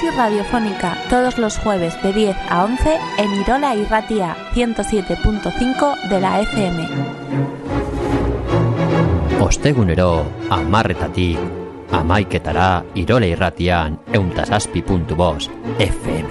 Psicosis radiofónica todos los jueves de 10 a 11 en Irola y Ratia 107.5 de la FM. Ostegunero, amarretatik, amaiketara, irole irratian, FM.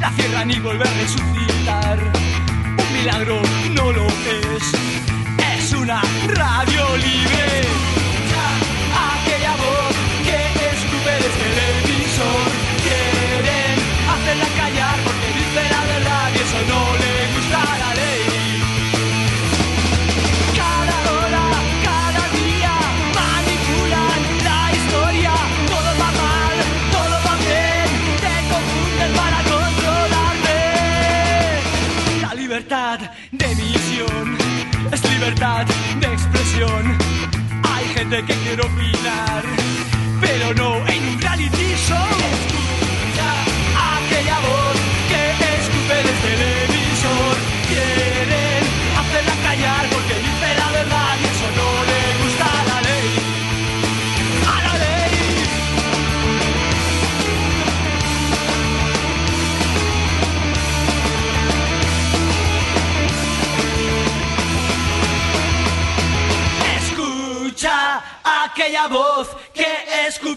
La cierran y vuelve a resucitar. Un milagro no lo es, es una radio libre. Gente que quiere opinar,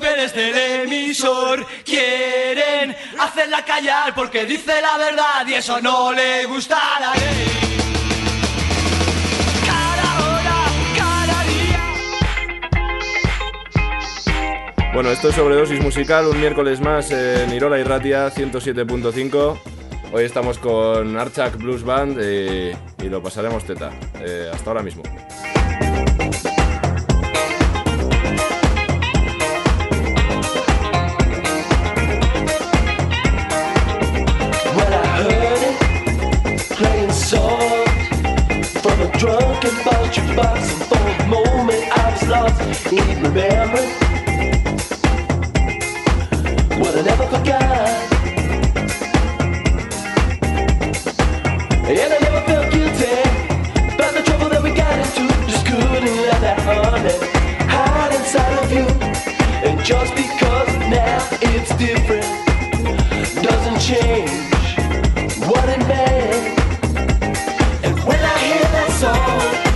emisor. Quieren hacerla callar porque dice la verdad y eso no le gusta a. Bueno, esto es Sobredosis Musical, un miércoles más en Irola y Ratia 107.5. Hoy estamos con Archak Blues Band y lo pasaremos teta. Eh, hasta ahora mismo. Drunken poetry box, and for moment I was lost in remembering what I never forgot. And I never felt guilty about the trouble that we got into. Just couldn't let that honey hide inside of you. And just because now it's different doesn't change what it meant soul.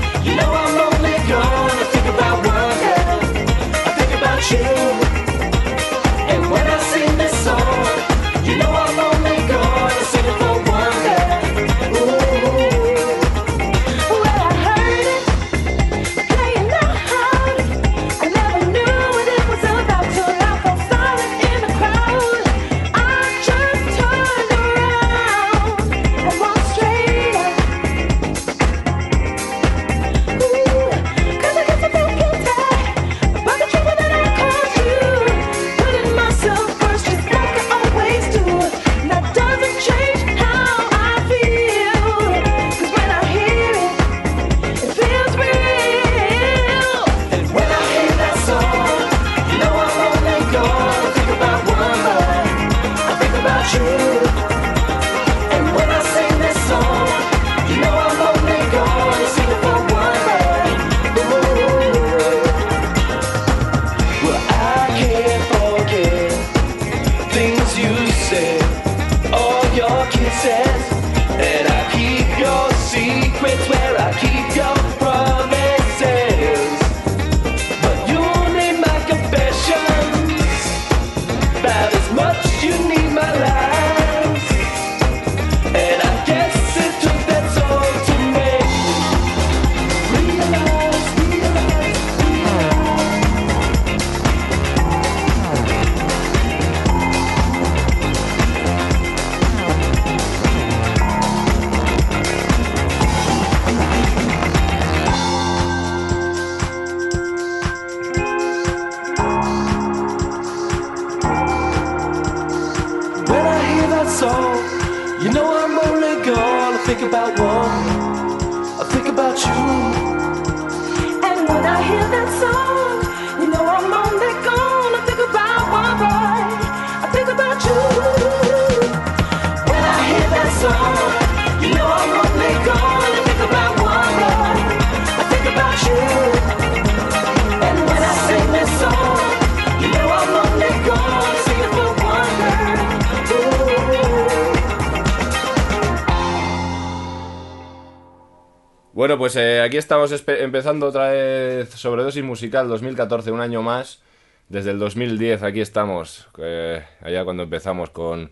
Estamos empezando otra vez Sobredosis Musical 2014, un año más. Desde el 2010 aquí estamos, eh, allá cuando empezamos con,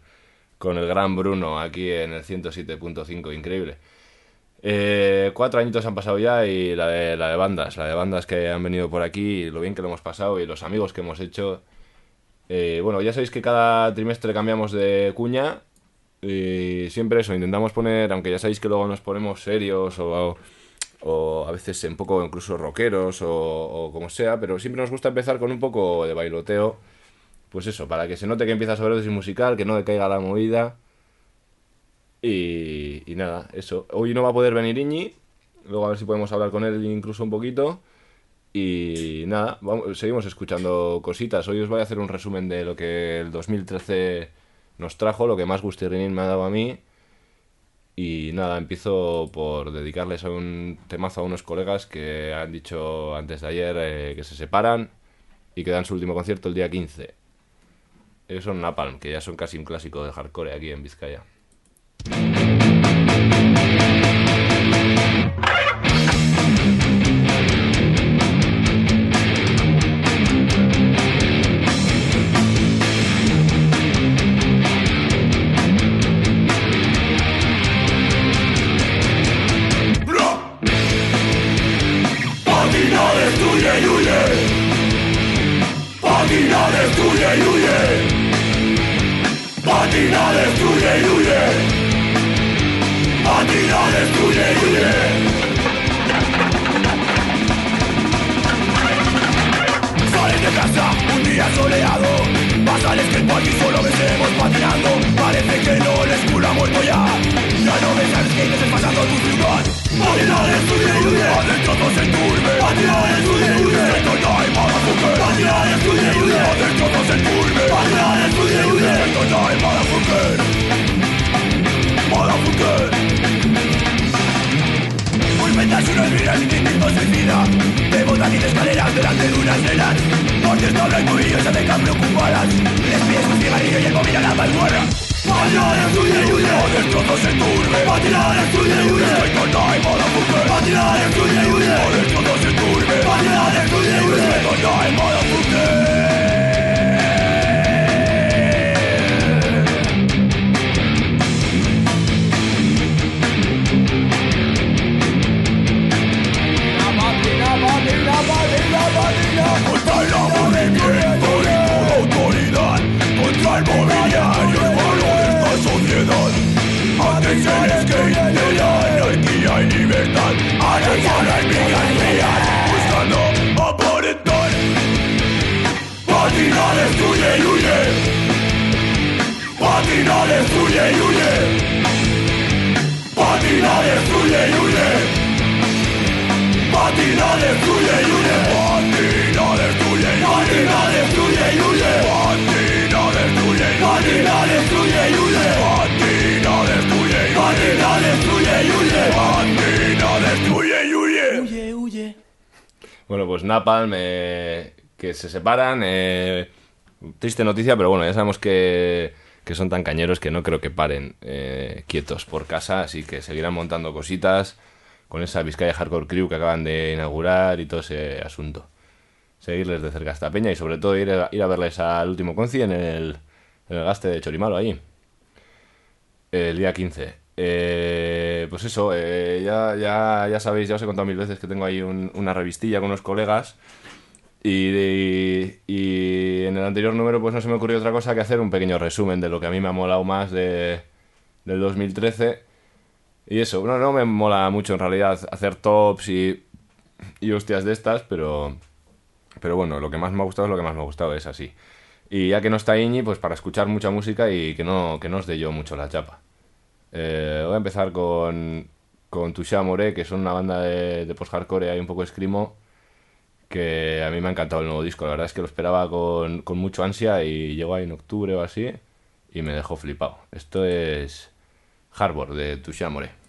con el gran Bruno aquí en el 107.5, increíble. Eh, cuatro añitos han pasado ya y la de, la de bandas, la de bandas que han venido por aquí, y lo bien que lo hemos pasado y los amigos que hemos hecho. Eh, bueno, ya sabéis que cada trimestre cambiamos de cuña y siempre eso, intentamos poner, aunque ya sabéis que luego nos ponemos serios o a veces un poco incluso rockeros o, o como sea, pero siempre nos gusta empezar con un poco de bailoteo. Pues eso, para que se note que empieza sobredosis musical, que no decaiga la movida. Y, nada, eso. Hoy no va a poder venir Iñi, luego a ver si podemos hablar con él incluso un poquito. Y nada, vamos, seguimos escuchando cositas. Hoy os voy a hacer un resumen de lo que el 2013 nos trajo, lo que más Gustirrinín me ha dado a mí. Y nada, empiezo por dedicarles un temazo a unos colegas que han dicho antes de ayer eh, que se separan y que dan su último concierto el día 15. Ellos son Napalm, que ya son casi un clásico de hardcore aquí en Vizcaya. Bueno, pues Napalm, eh, que se separan. eh, triste noticia, pero bueno, ya sabemos que, que son tan cañeros que no creo que paren eh, quietos por casa, así que seguirán montando cositas con esa Vizcaya Hardcore Crew que acaban de inaugurar y todo ese asunto. Seguirles de cerca a esta peña y sobre todo ir a, ir a verles al último conci en el, en el gaste de Chorimalo ahí. El día 15. Eh, pues eso, eh, ya, ya, ya sabéis, ya os he contado mil veces que tengo ahí un- una revistilla con unos colegas. Y, y- en el anterior número pues no se me ocurrió otra cosa que hacer un pequeño resumen de lo que a mí me ha molado más de, del 2013. Y eso, no, no me mola mucho en realidad hacer tops y, y hostias de estas, pero, pero bueno, lo que más me ha gustado es lo que más me ha gustado, es así. Y ya que no está Iñi, pues para escuchar mucha música y que no, que no os dé yo mucho la chapa. Eh, voy a empezar con, con Tusha More, que son una banda de, post-hardcore ahí un poco escrimo, que a mí me ha encantado el nuevo disco. La verdad es que lo esperaba con, con mucho ansia y llegó ahí en octubre o así y me dejó flipado. Esto es Harbor de Tusha More.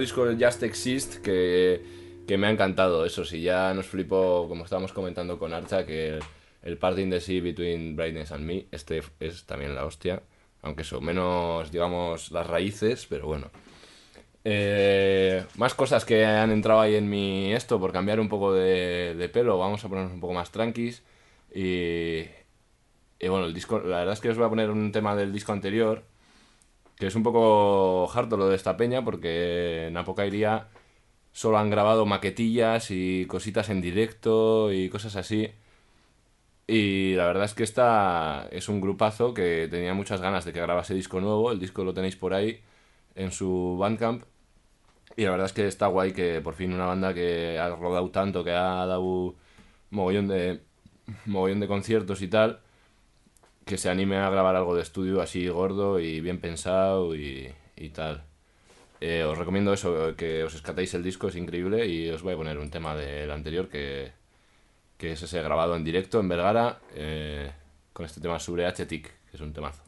Disco Just Exist, que, que me ha encantado. Eso sí, ya nos flipó, como estábamos comentando con Archa, que el, Parting the Sea Between Brightness and Me, este es también la hostia. Aunque eso, menos, digamos, las raíces, pero bueno. Eh, más cosas que han entrado ahí en mi esto, por cambiar un poco de, de pelo, vamos a ponernos un poco más tranquis. Y, y bueno, el disco, la verdad es que os voy a poner un tema del disco anterior, que es un poco harto lo de esta peña, porque en Apocairía solo han grabado maquetillas y cositas en directo y cosas así. Y la verdad es que esta es un grupazo que tenía muchas ganas de que grabase disco nuevo. El disco lo tenéis por ahí en su Bandcamp. Y la verdad es que está guay que por fin una banda que ha rodado tanto, que ha dado mogollón de, mogollón de conciertos y tal, que se anime a grabar algo de estudio así gordo y bien pensado y, y tal. Eh, os recomiendo eso, que os escatéis el disco, es increíble y os voy a poner un tema del anterior que, que es ese grabado en directo en Vergara eh, con este tema sobre H-Tic, que es un temazo.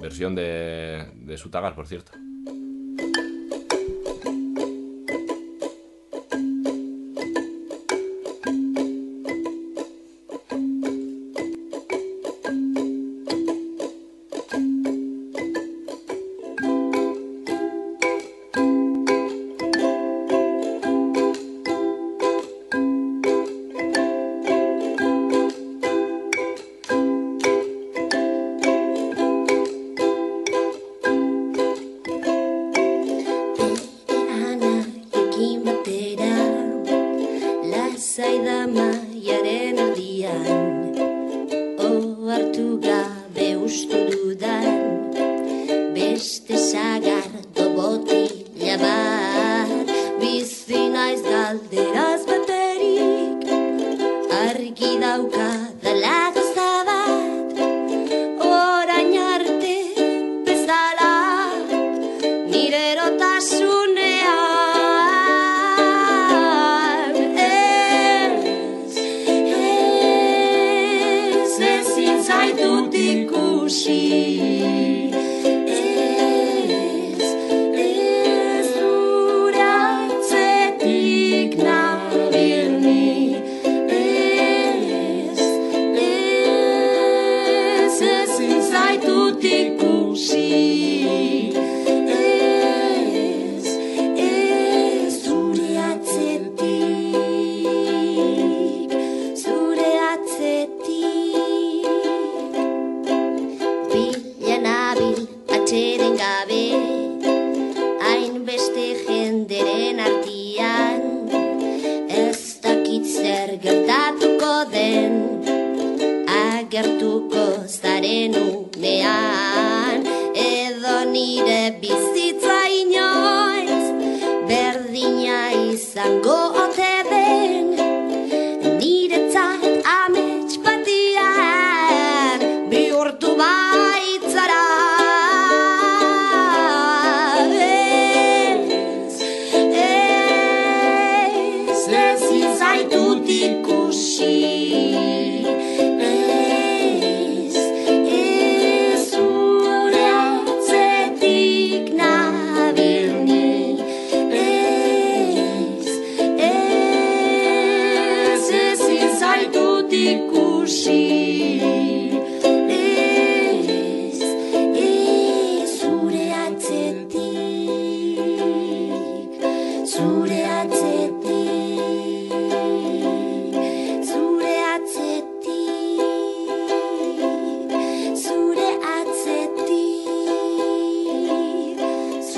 Versión de, de Sutagar, por cierto.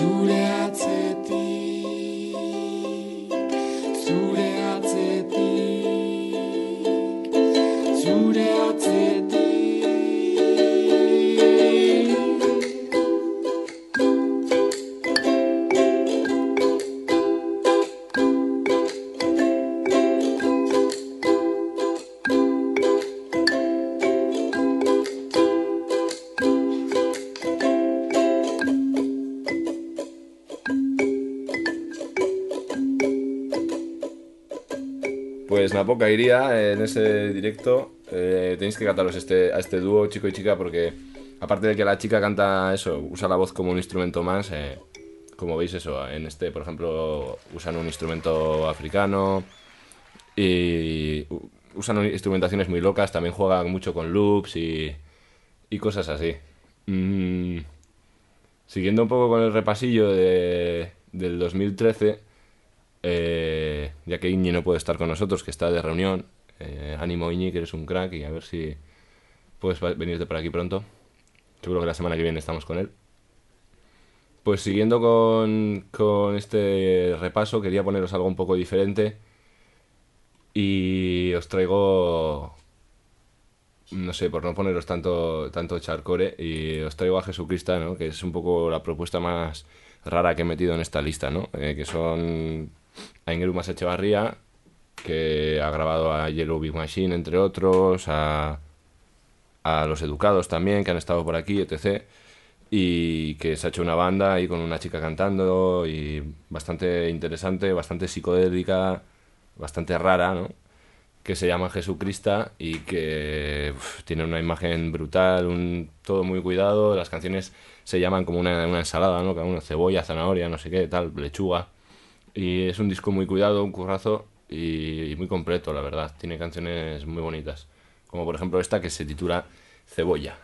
tous Pues Napoca iría en ese directo. eh, tenéis que cantaros este, a este dúo, chico y chica, porque aparte de que la chica canta eso, usa la voz como un instrumento más, eh, como veis eso, en este, por ejemplo, usan un instrumento africano y usan instrumentaciones muy locas, también juegan mucho con loops y, y cosas así. Mm, siguiendo un poco con el repasillo de, del 2013, eh, ya que Iñi no puede estar con nosotros, que está de reunión. eh, ánimo Iñi, que eres un crack y a ver si puedes venirte por aquí pronto. Seguro que la semana que viene estamos con él. Pues siguiendo con, con este repaso, quería poneros algo un poco diferente. Y os traigo, no sé, por no poneros tanto, tanto charcore, y os traigo a Jesucristo, ¿no? Que es un poco la propuesta más rara que he metido en esta lista, ¿no? Eh, que son Aingeru Mas Echevarría, que ha grabado a Yellow Big Machine, entre otros, a, a Los Educados también, que han estado por aquí, etc. Y que se ha hecho una banda ahí con una chica cantando y bastante interesante, bastante psicodélica, bastante rara, ¿no? que se llama Jesucrista y que tiene una imagen brutal, un, todo muy cuidado, las canciones se llaman como una, una ensalada, ¿no? Uno cebolla, zanahoria, no sé qué, tal, lechuga. Y es un disco muy cuidado, un currazo y, y muy completo, la verdad. Tiene canciones muy bonitas, como por ejemplo esta que se titula Cebolla.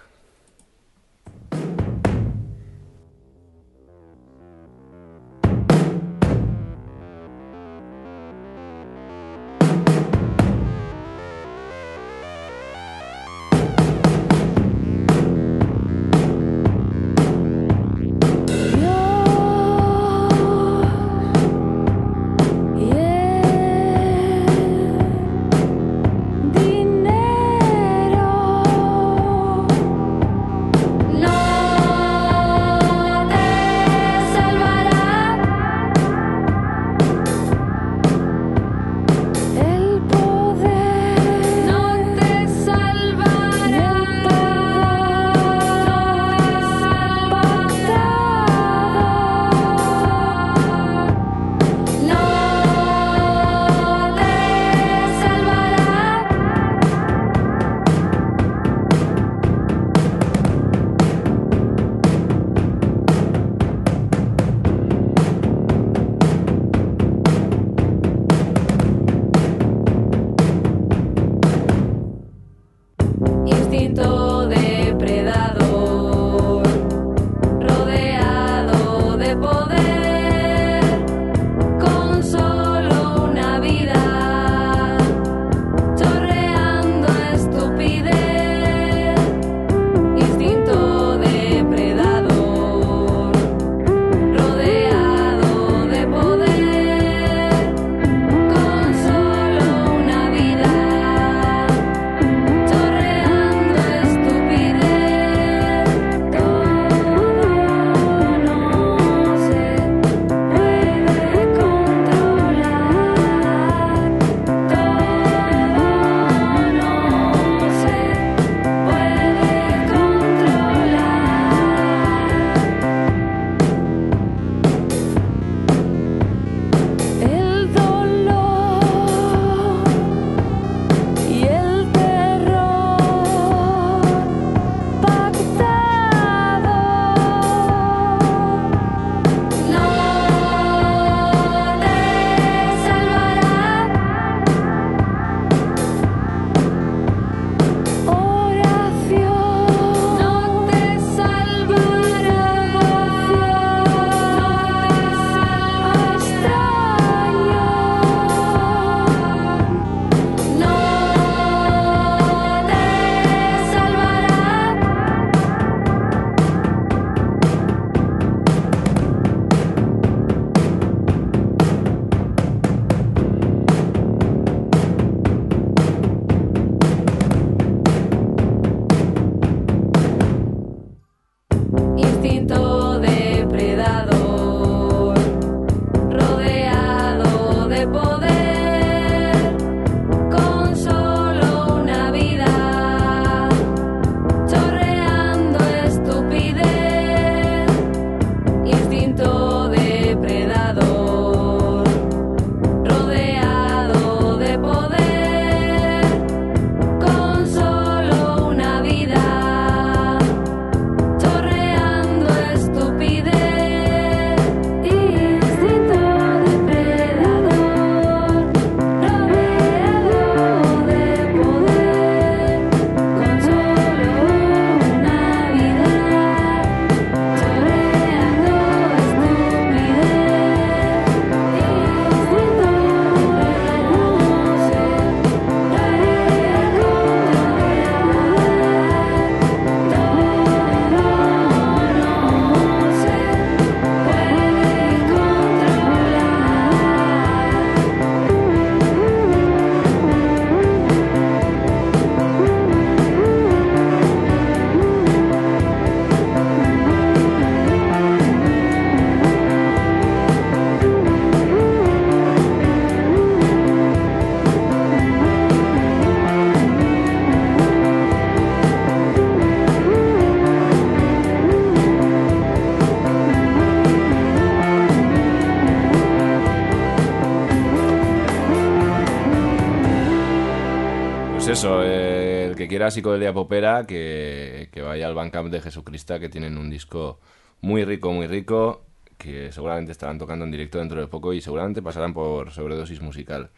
Quiera psicodelia popera, que, que vaya al Bandcamp de Jesucrista, que tienen un disco muy rico, muy rico, que seguramente estarán tocando en directo dentro de poco y seguramente pasarán por sobredosis musical.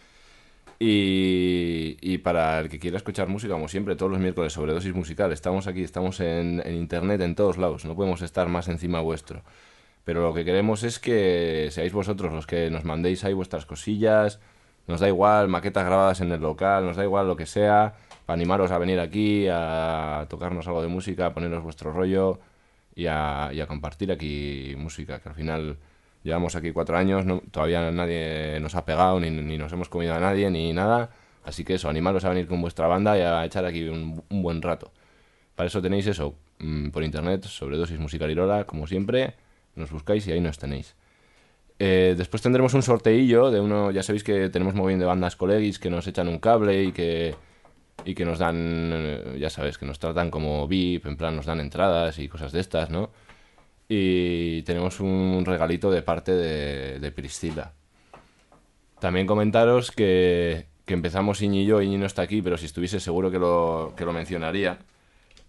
Y, y para el que quiera escuchar música, como siempre, todos los miércoles sobredosis musical, estamos aquí, estamos en, en internet en todos lados, no podemos estar más encima vuestro. Pero lo que queremos es que seáis vosotros los que nos mandéis ahí vuestras cosillas, nos da igual, maquetas grabadas en el local, nos da igual lo que sea, animaros a venir aquí, a tocarnos algo de música, a poneros vuestro rollo y a, compartir aquí música, que al final llevamos aquí cuatro años, todavía nadie nos ha pegado, ni, nos hemos comido a nadie, ni nada, así que eso, animaros a venir con vuestra banda y a echar aquí un, buen rato. Para eso tenéis eso, mm, por internet, sobredosis musical Irola, como siempre, nos buscáis y ahí nos tenéis. Eh, después tendremos un sorteillo de uno, ya sabéis que tenemos muy bien de bandas colegis que nos echan un cable y que, y que nos dan, eh, ya sabes, que nos tratan como VIP, en plan nos dan entradas y cosas de estas, ¿no? Y tenemos un regalito de parte de, de Priscila. También comentaros que, que empezamos Iñi y yo, Iñi no está aquí, pero si estuviese seguro que lo, que lo mencionaría,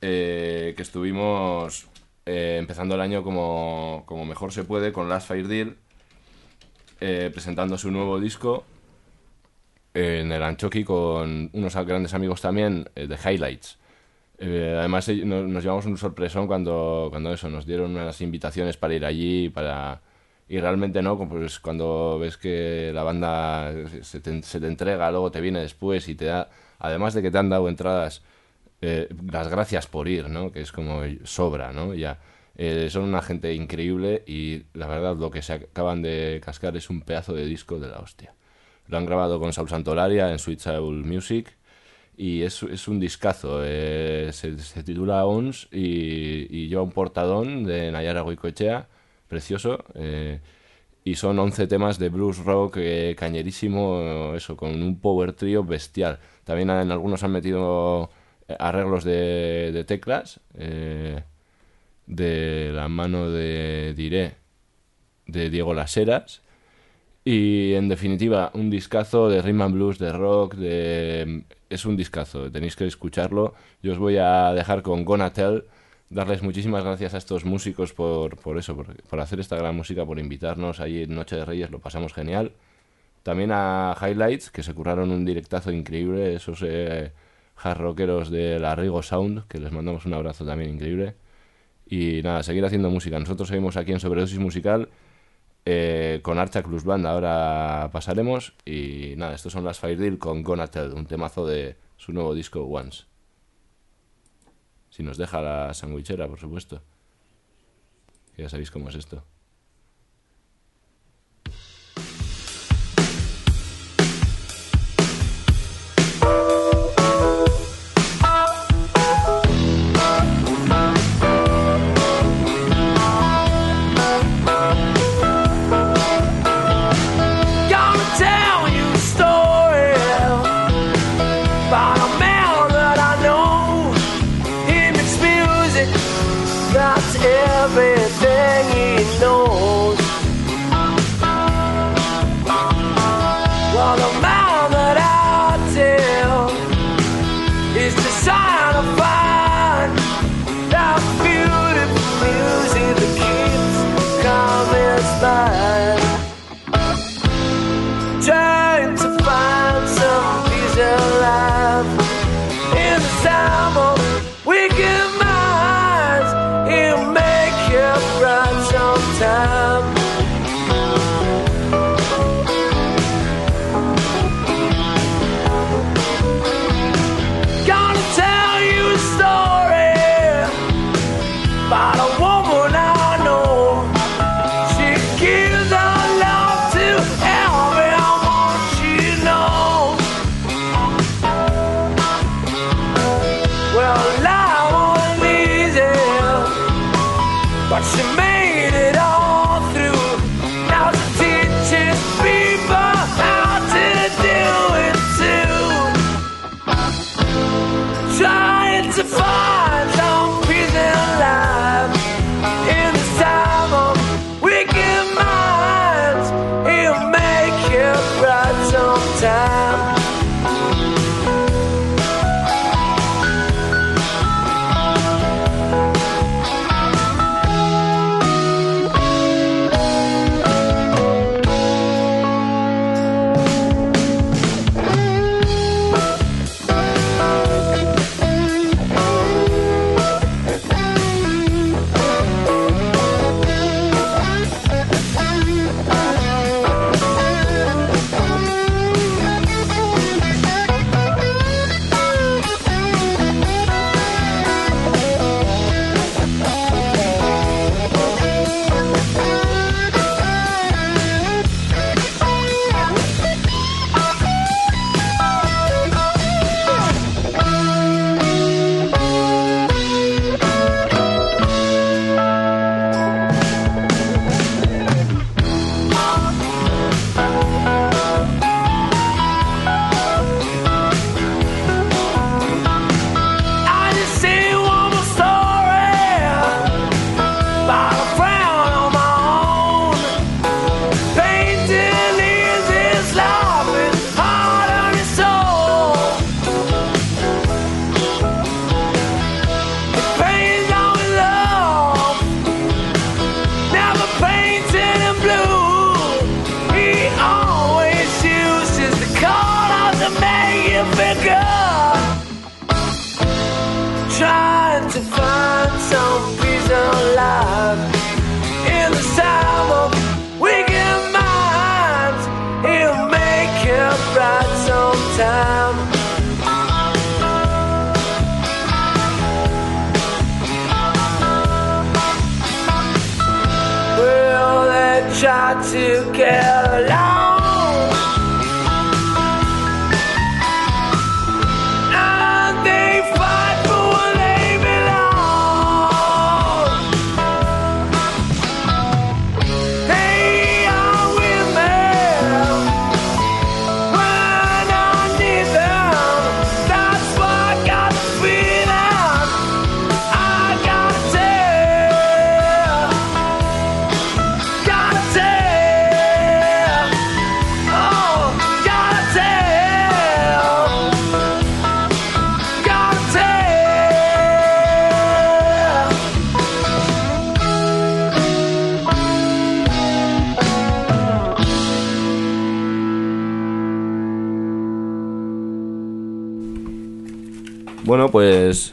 eh, que estuvimos eh, empezando el año como, como mejor se puede con Last Fire Deal, presentando su nuevo disco en el Anchoqui con unos grandes amigos también, eh, de Highlights. Eh, además eh, no- nos llevamos un sorpresón cuando, cuando eso, nos dieron unas invitaciones para ir allí para... Y realmente no, pues cuando ves que la banda se te, se te entrega, luego te viene después y te da, además de que te han dado entradas, eh, las gracias por ir, ¿no? Que es como sobra, ¿no? Ya. Eh, son una gente increíble y la verdad lo que se acaban de cascar es un pedazo de disco de la hostia. Lo han grabado con Saul Santolaria en Sweet Soul Music y es, es un discazo. eh, se, titula ONS y, lleva un portadón de Nayara Goicoechea, precioso. eh, y son 11 temas de blues rock eh, cañerísimo, eso, con un power trio bestial. También en algunos han metido arreglos de, de teclas, de la mano de Diré, de Diego Laseras. Y en definitiva, un discazo de rhythm and blues, de rock, de... es un discazo, tenéis que escucharlo. Yo os voy a dejar con Gonna Tell, darles muchísimas gracias a estos músicos por, por eso, por, hacer esta gran música, por invitarnos allí en Noche de Reyes, lo pasamos genial. También a Highlights, que se curraron un directazo increíble, esos eh, hard rockeros de la Rigo Sound, que les mandamos un abrazo también increíble. Y nada, seguir haciendo música. Nosotros seguimos aquí en Sobredosis Musical eh, con Archa Cruz Band. Ahora pasaremos. Y nada, estos son las Fire Deal con Gonna Tell, un temazo de su nuevo disco Once. Si nos deja la sandwichera, por supuesto. Ya sabéis cómo es esto.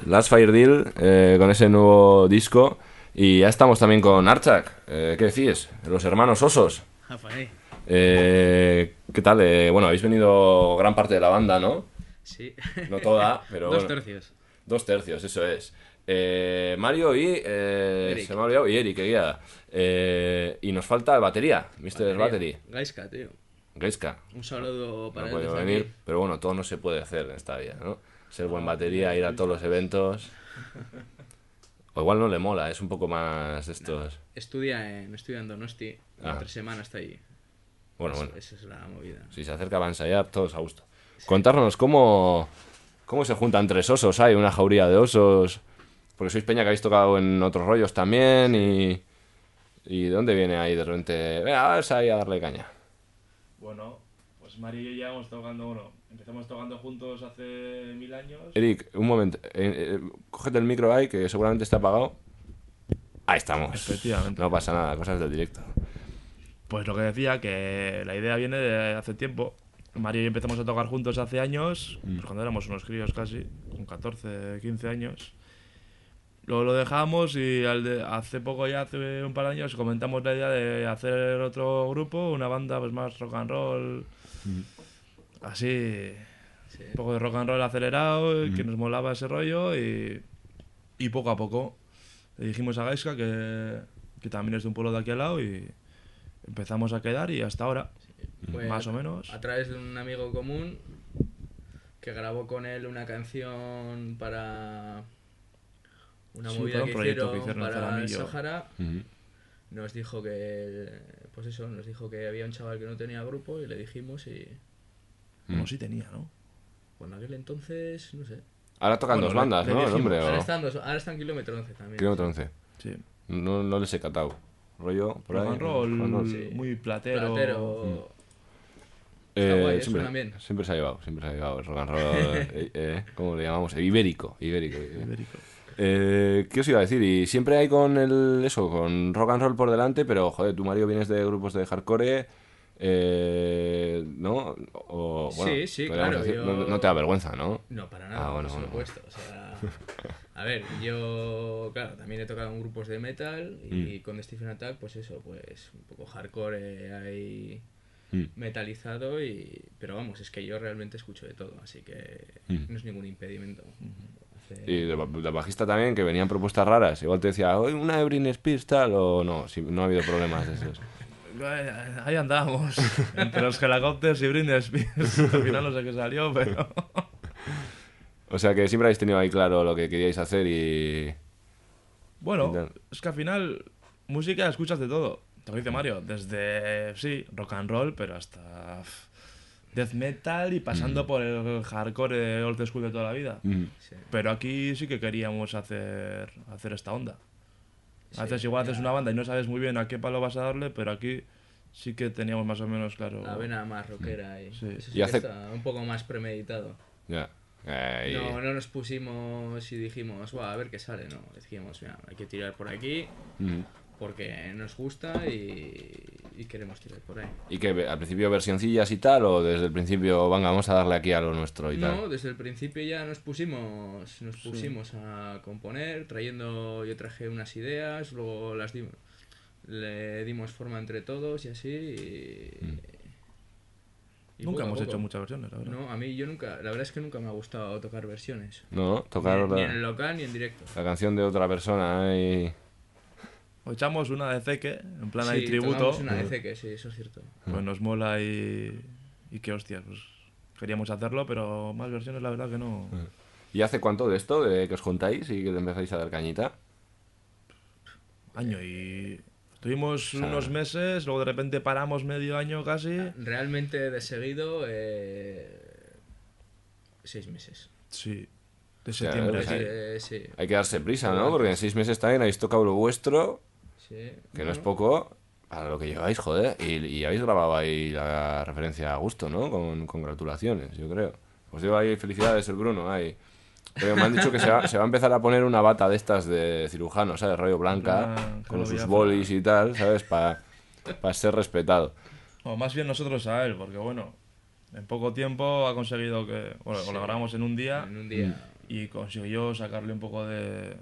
Last Fire Deal eh, con ese nuevo disco. Y ya estamos también con Archak. Eh, ¿Qué decís? Los hermanos osos. Eh, ¿Qué tal? Eh, bueno, habéis venido gran parte de la banda, ¿no? Sí. No toda, pero Dos bueno. tercios. Dos tercios, eso es. Eh, Mario y. eh, se me ha olvidado, y Eric, guía. Eh, y nos falta batería, Mr. Battery. Gaiska, tío. Gaiska. Un saludo para No él venir, pero bueno, todo no se puede hacer en esta vida, ¿no? Ser buen batería, ir a todos los eventos. O igual no le mola, es un poco más estos. Estudia en, estudia en Donosti. Ah. Tres semanas está ahí. Bueno, bueno. Esa es la movida. Si se acerca a ensayar, todos a gusto. Contarnos cómo, cómo se juntan tres osos. Hay una jauría de osos. Porque sois peña que habéis tocado en otros rollos también. Y, y ¿de dónde viene ahí de repente? Venga, vamos ahí a darle caña. Bueno, pues Mari y yo llevamos tocando, bueno, empezamos tocando juntos hace mil años. Eric, un momento. Eh, eh, cógete el micro ahí, que seguramente está apagado. Ahí estamos. Efectivamente. No pasa nada, cosas del directo. Pues lo que decía, que la idea viene de hace tiempo. Mario y yo empezamos a tocar juntos hace años, pues cuando éramos unos críos casi, con 14, 15 años. Luego lo dejamos y al de- hace poco ya, hace un par de años, comentamos la idea de hacer otro grupo, una banda pues más rock and roll, así, un poco de rock and roll acelerado, que nos molaba ese rollo y, y poco a poco le dijimos a Gaiska que, que también es de un pueblo de aquí al lado y empezamos a quedar y hasta ahora, Fue más o menos. A través de un amigo común que grabó con él una canción para una Sí, movida para un que proyecto hicieron, que hicieron en para el. Sahara. Nos dijo que, pues eso, nos dijo que había un chaval que no tenía grupo y le dijimos y, Como sí tenía, ¿no? bueno, aquel entonces, no sé. Ahora tocan Bueno, dos le- bandas, le ¿no? El dijimos. hombre, Ahora están, dos- ahora están kilómetro 11 también. Kilómetro 11. Sí. No, no les he catado. Rollo, por Rock ahí. and roll, rock and roll. sí. muy platero. Platero. Eh, Está guay, ¿eh? siempre, siempre se ha llevado, siempre se ha llevado el rock and roll, eh, eh, ¿cómo le llamamos? Ibérico, ibérico. eh. Ibérico. Eh, ¿Qué os iba a decir? Y siempre hay con el eso, con rock and roll por delante, pero joder, tú Mario vienes de grupos de hardcore, eh, ¿no? O, bueno, Sí, sí, claro, yo- no, no te da vergüenza, ¿no? No, para nada, Ah, bueno, por bueno, supuesto. O sea, a ver, yo, claro, también he tocado en grupos de metal Mm. y con The Stephen Attack, pues eso, pues un poco hardcore ahí Mm. metalizado, y pero vamos, es que yo realmente escucho de todo, así que Mm. no es ningún impedimento. Y de bajista también, que venían propuestas raras. Igual te decía, una de Britney Spears tal, o no, sí, no ha habido problemas de esos. Ahí andamos, entre los helicópteros y Britney Spears. Al final no sé qué salió, pero... O sea que siempre habéis tenido ahí claro lo que queríais hacer y... Bueno, Y es que al final, música escuchas de todo. Te lo dice Mario, desde, sí, rock and roll, pero hasta death metal y pasando por el hardcore old school de toda la vida. Mm. Sí. Pero aquí sí que queríamos hacer, hacer esta onda. A veces igual haces una banda y no sabes muy bien a qué palo vas a darle, pero aquí sí que teníamos más o menos claro. La vena más rockera y, Sí. eso sí Y que hace- está un poco más premeditado. Ya. Eh, y- No, no nos pusimos y dijimos, "Buah, a ver qué sale, no. Dijimos, mira, hay que tirar por aquí Mm. porque nos gusta y, y queremos tirar por ahí. ¿Y que al principio versioncillas y tal? ¿O desde el principio, venga, vamos a darle aquí a lo nuestro y No, tal? desde el principio ya nos pusimos, nos pusimos a componer, trayendo, yo traje unas ideas, luego las dimos, le dimos forma entre todos y así. y- Mm. y Nunca hemos poco. hecho muchas versiones, la verdad. No, a mí yo nunca, la verdad es que nunca me ha gustado tocar versiones. No, tocar ni, ni en el local ni en directo. la canción de otra persona y... O echamos una de Zeke, en plan ahí Sí, tributo. tocamos una de que sí, eso es cierto. Pues nos mola y. Y qué hostias, pues queríamos hacerlo, pero más versiones la verdad que no. ¿Y hace cuánto de esto, de que os juntáis y que empezáis a dar cañita? Año y. Estuvimos sea- unos meses, luego de repente paramos medio año casi. Realmente de seguido, eh, seis meses. Sí. De septiembre. o sea, sí. Eh, sí, Hay que darse prisa, ¿no? Porque en seis meses también habéis tocado lo vuestro, sí. que no es Bueno, poco, para lo que lleváis, joder. Y, y habéis grabado ahí la referencia a gusto, ¿no? Con congratulaciones, yo creo. Os digo ahí felicidades el Bruno, ahí. Pero me han dicho que se va, se va a empezar a poner una bata de estas de cirujano, ¿sabes? Rollo blanca, Ah, con sus bolis y tal, ¿sabes? Para ser respetado. O más bien nosotros a él, porque bueno, en poco tiempo ha conseguido que. Bueno, Sí. lo grabamos en un día En un día. y consiguió sacarle un poco de.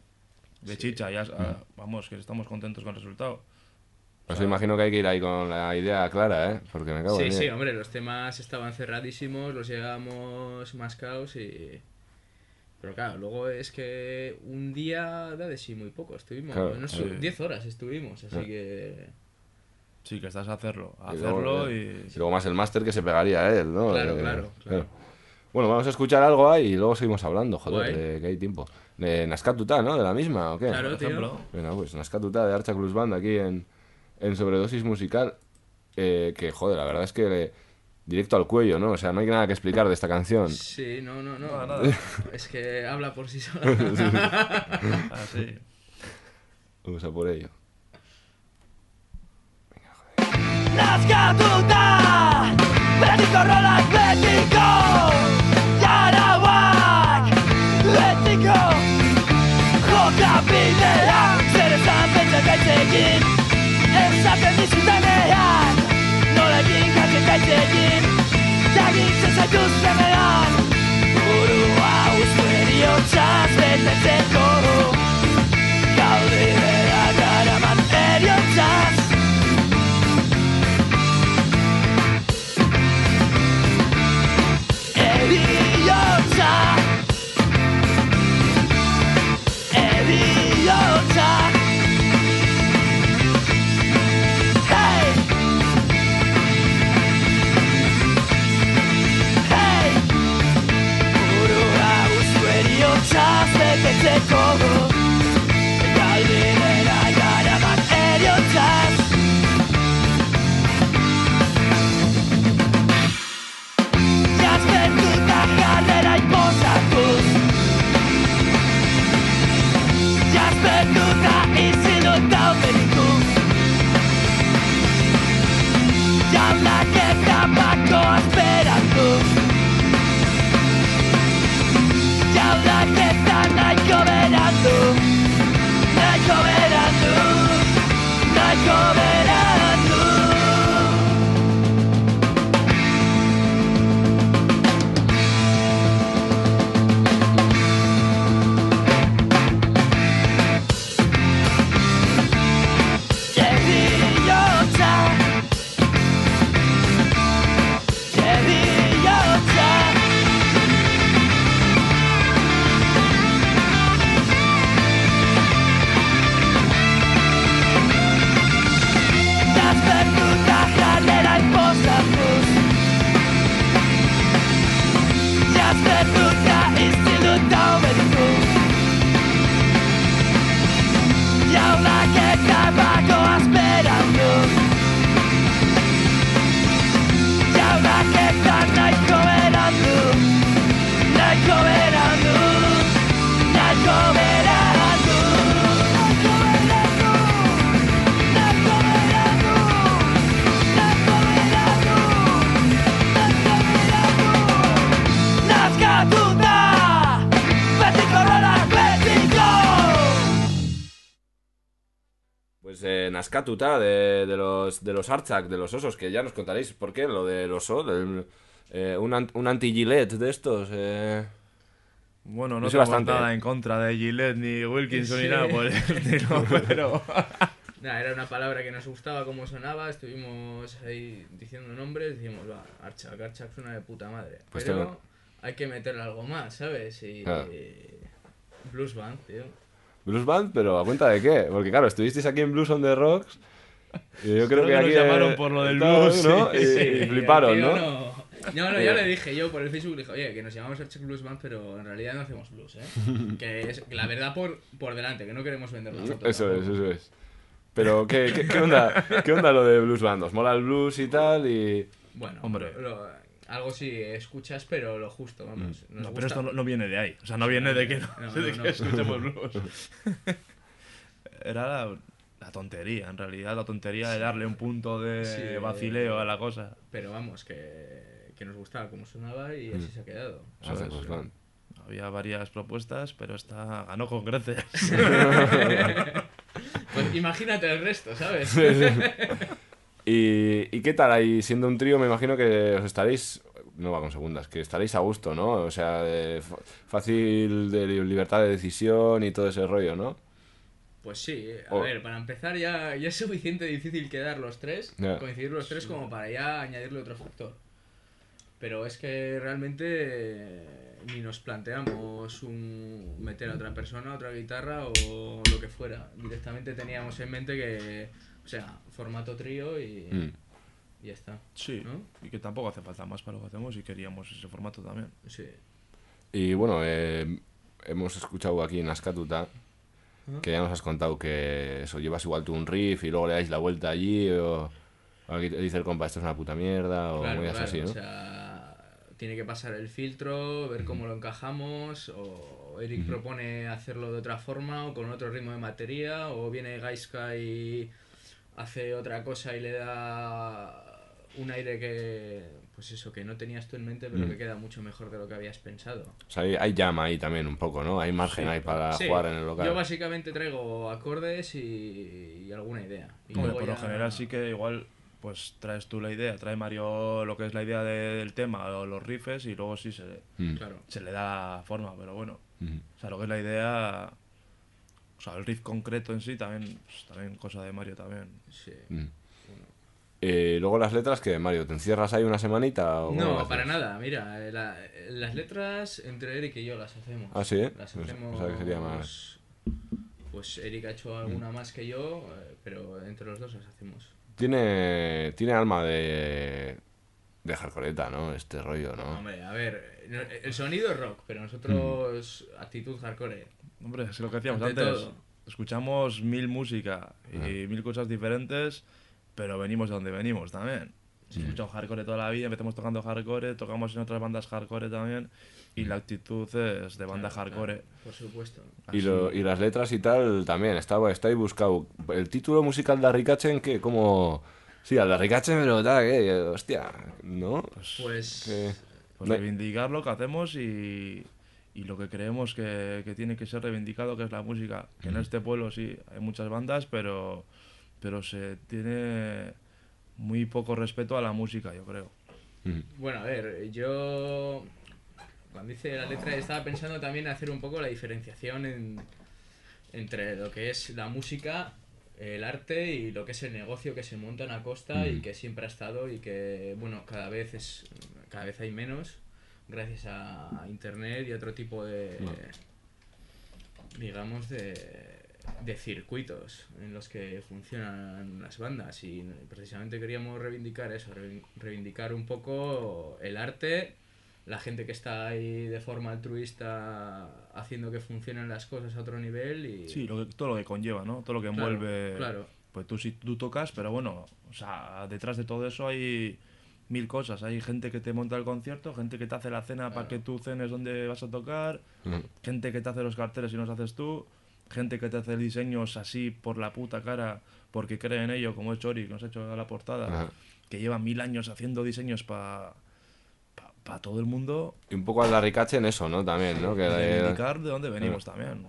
De chicha. Ya, ah, vamos, que estamos contentos con el resultado. Os imagino que hay que ir ahí con la idea clara, ¿eh? Porque me cago Sí, en sí, hombre, los temas estaban cerradísimos, los llegábamos mascados y... Pero claro, luego es que un día da de sí muy poco, estuvimos, Claro, no sí. 10 horas estuvimos, así Claro. que... Sí, que estás a hacerlo. A Y hacerlo eh, y. Y luego más el máster que se pegaría él, ¿no? Claro, Eh, claro, claro. Bueno, vamos a escuchar algo ahí y luego seguimos hablando, joder, que hay tiempo. De Nascatuta, ¿no? De la misma, ¿o qué? Claro, por tío. ejemplo. Venga, pues Nascatuta de Archa Blues Band aquí en, en Sobredosis Musical. eh, que, joder, la verdad es que le- directo al cuello, ¿no? O sea, no hay nada que explicar de esta canción. Sí, no, no, no. Nada, nada. Es que habla por sí sola. Así. Vamos a por ello. Nazkatuta Betiko rolak betiko Jarauak Betiko Jokabidea Zer esan pentsa gaitzekin Esaten dizutenean Nola egin jakin gaitzekin Jagintzen zaituz zenean Galdena da da da bat eriotza Justo duta ganerai posta tus Justo duta itsinot De, de los de los Archak, de los osos, que ya nos contaréis por qué, lo del oso, del, eh, un, un anti-gilet de estos. Eh. Bueno, no sé bastante, nada en contra de Gillette ni Wilkinson Sí. ni nada por el estilo, pero... Era una palabra que nos gustaba cómo sonaba, estuvimos ahí diciendo nombres, decimos, va, Archak, Archak suena de puta madre. Pues Pero tengo- hay que meterle algo más, ¿sabes? Y. Blues Band, tío. Blues Band, pero ¿a cuenta de qué? Porque claro, estuvisteis aquí en Blues on the Rocks. Y yo creo, Creo que, que nos aquí llamaron eh, por lo del blues, ¿no? sí. Y, Sí, y el fliparon, ¿no? No, no, no, ya Eh. le dije yo por el Facebook, le dije, oye, que nos llamamos Archak Blues Band, pero en realidad no hacemos blues, ¿eh? que es la verdad por, por delante, que no queremos vender nosotros. Eso es, eso es. Pero, ¿qué, qué, qué onda, ¿qué onda lo de Blues Band? ¿Os mola el blues y tal? Y... Bueno, Hombre. lo- algo sí escuchas, pero lo justo, vamos. nos No, pero esto no, no viene de ahí. O sea, no viene de que, no, No, de que no. escuchemos blues. Era la, la tontería, en realidad, la tontería de darle un punto de Sí, vacileo eh, a la cosa. Pero vamos, que, que nos gustaba cómo sonaba y así Mm. se ha quedado. ¿sabes? Blues Band. Había varias propuestas, pero esta ganó con creces. Pues imagínate el resto, ¿sabes? ¿Y, ¿Y qué tal ahí? Siendo un trío, me imagino que os estaréis. No va con segundas, que estaréis a gusto, ¿no? O sea, de f- fácil de li- libertad de decisión y todo ese rollo, ¿no? Pues sí, a O- ver, para empezar ya, ya es suficiente difícil quedar los tres, coincidir los tres como para ya añadirle otro factor. Pero es que realmente eh, ni nos planteamos un meter a otra persona, otra guitarra o lo que fuera. Directamente teníamos en mente que, o sea, formato trío y, Mm. y ya está. Sí, ¿no? y que tampoco hace falta más para lo que hacemos y queríamos ese formato también. Sí. Y bueno, eh, hemos escuchado aquí en Ascatuta que ya nos has contado que eso llevas igual tú un riff y luego le dais la vuelta allí o, o aquí te dice el compa esto es una puta mierda o Claro, muy claro, así, ¿no? o sea, tiene que pasar el filtro, ver cómo lo encajamos, o Eric propone hacerlo de otra forma o con otro ritmo de batería, o viene Gaiska y hace otra cosa y le da un aire que, pues eso, que no tenías tú en mente, pero Mm. que queda mucho mejor de lo que habías pensado. O sea, hay, hay llama ahí también un poco, ¿no? Hay margen ahí para Sí, jugar en el local. Yo básicamente traigo acordes y, y alguna idea. Y Hombre, luego por lo general sí que igual pues traes tú la idea, trae Mario lo que es la idea de- del tema o los riffs y luego sí se, Mm. Claro. se le da forma, pero bueno, Ujú. o sea, lo que es la idea, o sea, el riff concreto en sí también, pues, también cosa de Mario también. Sí. Mm. Eh, luego las letras que Mario, ¿te encierras ahí una semanita o No, para nada, mira, eh, la- las letras entre Eric y yo las hacemos. Ah, ¿sí? Las Pues, hacemos. pensaba que sería más- Pues Eric ha hecho alguna más que yo, eh, pero entre los dos las hacemos. Tiene, tiene alma de, de hardcoreta, ¿no? Este rollo, ¿no? Hombre, a ver, el sonido es rock, pero nosotros actitud hardcore. Hombre, es lo que decíamos Ante antes, todo. escuchamos mil música y Ah. mil cosas diferentes, pero venimos de donde venimos también. Si escuchamos hardcore toda la vida, empezamos tocando hardcore, tocamos en otras bandas hardcore también, y la actitud es de banda Claro, hardcore. claro, por supuesto. Y, lo- y las letras y tal también, estaba, está ahí buscado. El título musical de Arricachen, que como... Sí, al de Arricachen, pero tal, que... Hostia, ¿no? Pues. Pues no- reivindicar lo que hacemos y, y lo que creemos que, que tiene que ser reivindicado, que es la música. Que en este pueblo sí, hay muchas bandas, pero, pero se tiene muy poco respeto a la música, yo creo. Bueno, a ver, yo cuando hice la letra estaba pensando también hacer un poco la diferenciación en- entre lo que es la música, el arte y lo que es el negocio que se monta en la costa y que siempre ha estado y que, bueno, cada vez es cada vez hay menos gracias a internet y otro tipo de digamos de, de circuitos en los que funcionan las bandas y precisamente queríamos reivindicar eso, reivin- reivindicar un poco el arte, la gente que está ahí de forma altruista haciendo que funcionen las cosas a otro nivel y Sí, lo que- todo lo que conlleva, ¿no? Todo lo que Claro, envuelve. claro. Pues tú sí tú tocas, pero bueno, o sea, detrás de todo eso hay mil cosas. Hay gente que te monta el concierto, gente que te hace la cena para que tú cenes donde vas a tocar, Ujú. gente que te hace los carteles y los haces tú, gente que te hace diseños así por la puta cara porque cree en ello, como es Chori, que nos ha hecho la portada, Ajá. que lleva mil años haciendo diseños para pa, todo el mundo. Y un poco al de Arricachen eso, ¿no? También, ¿no? Que de- de dónde venimos también.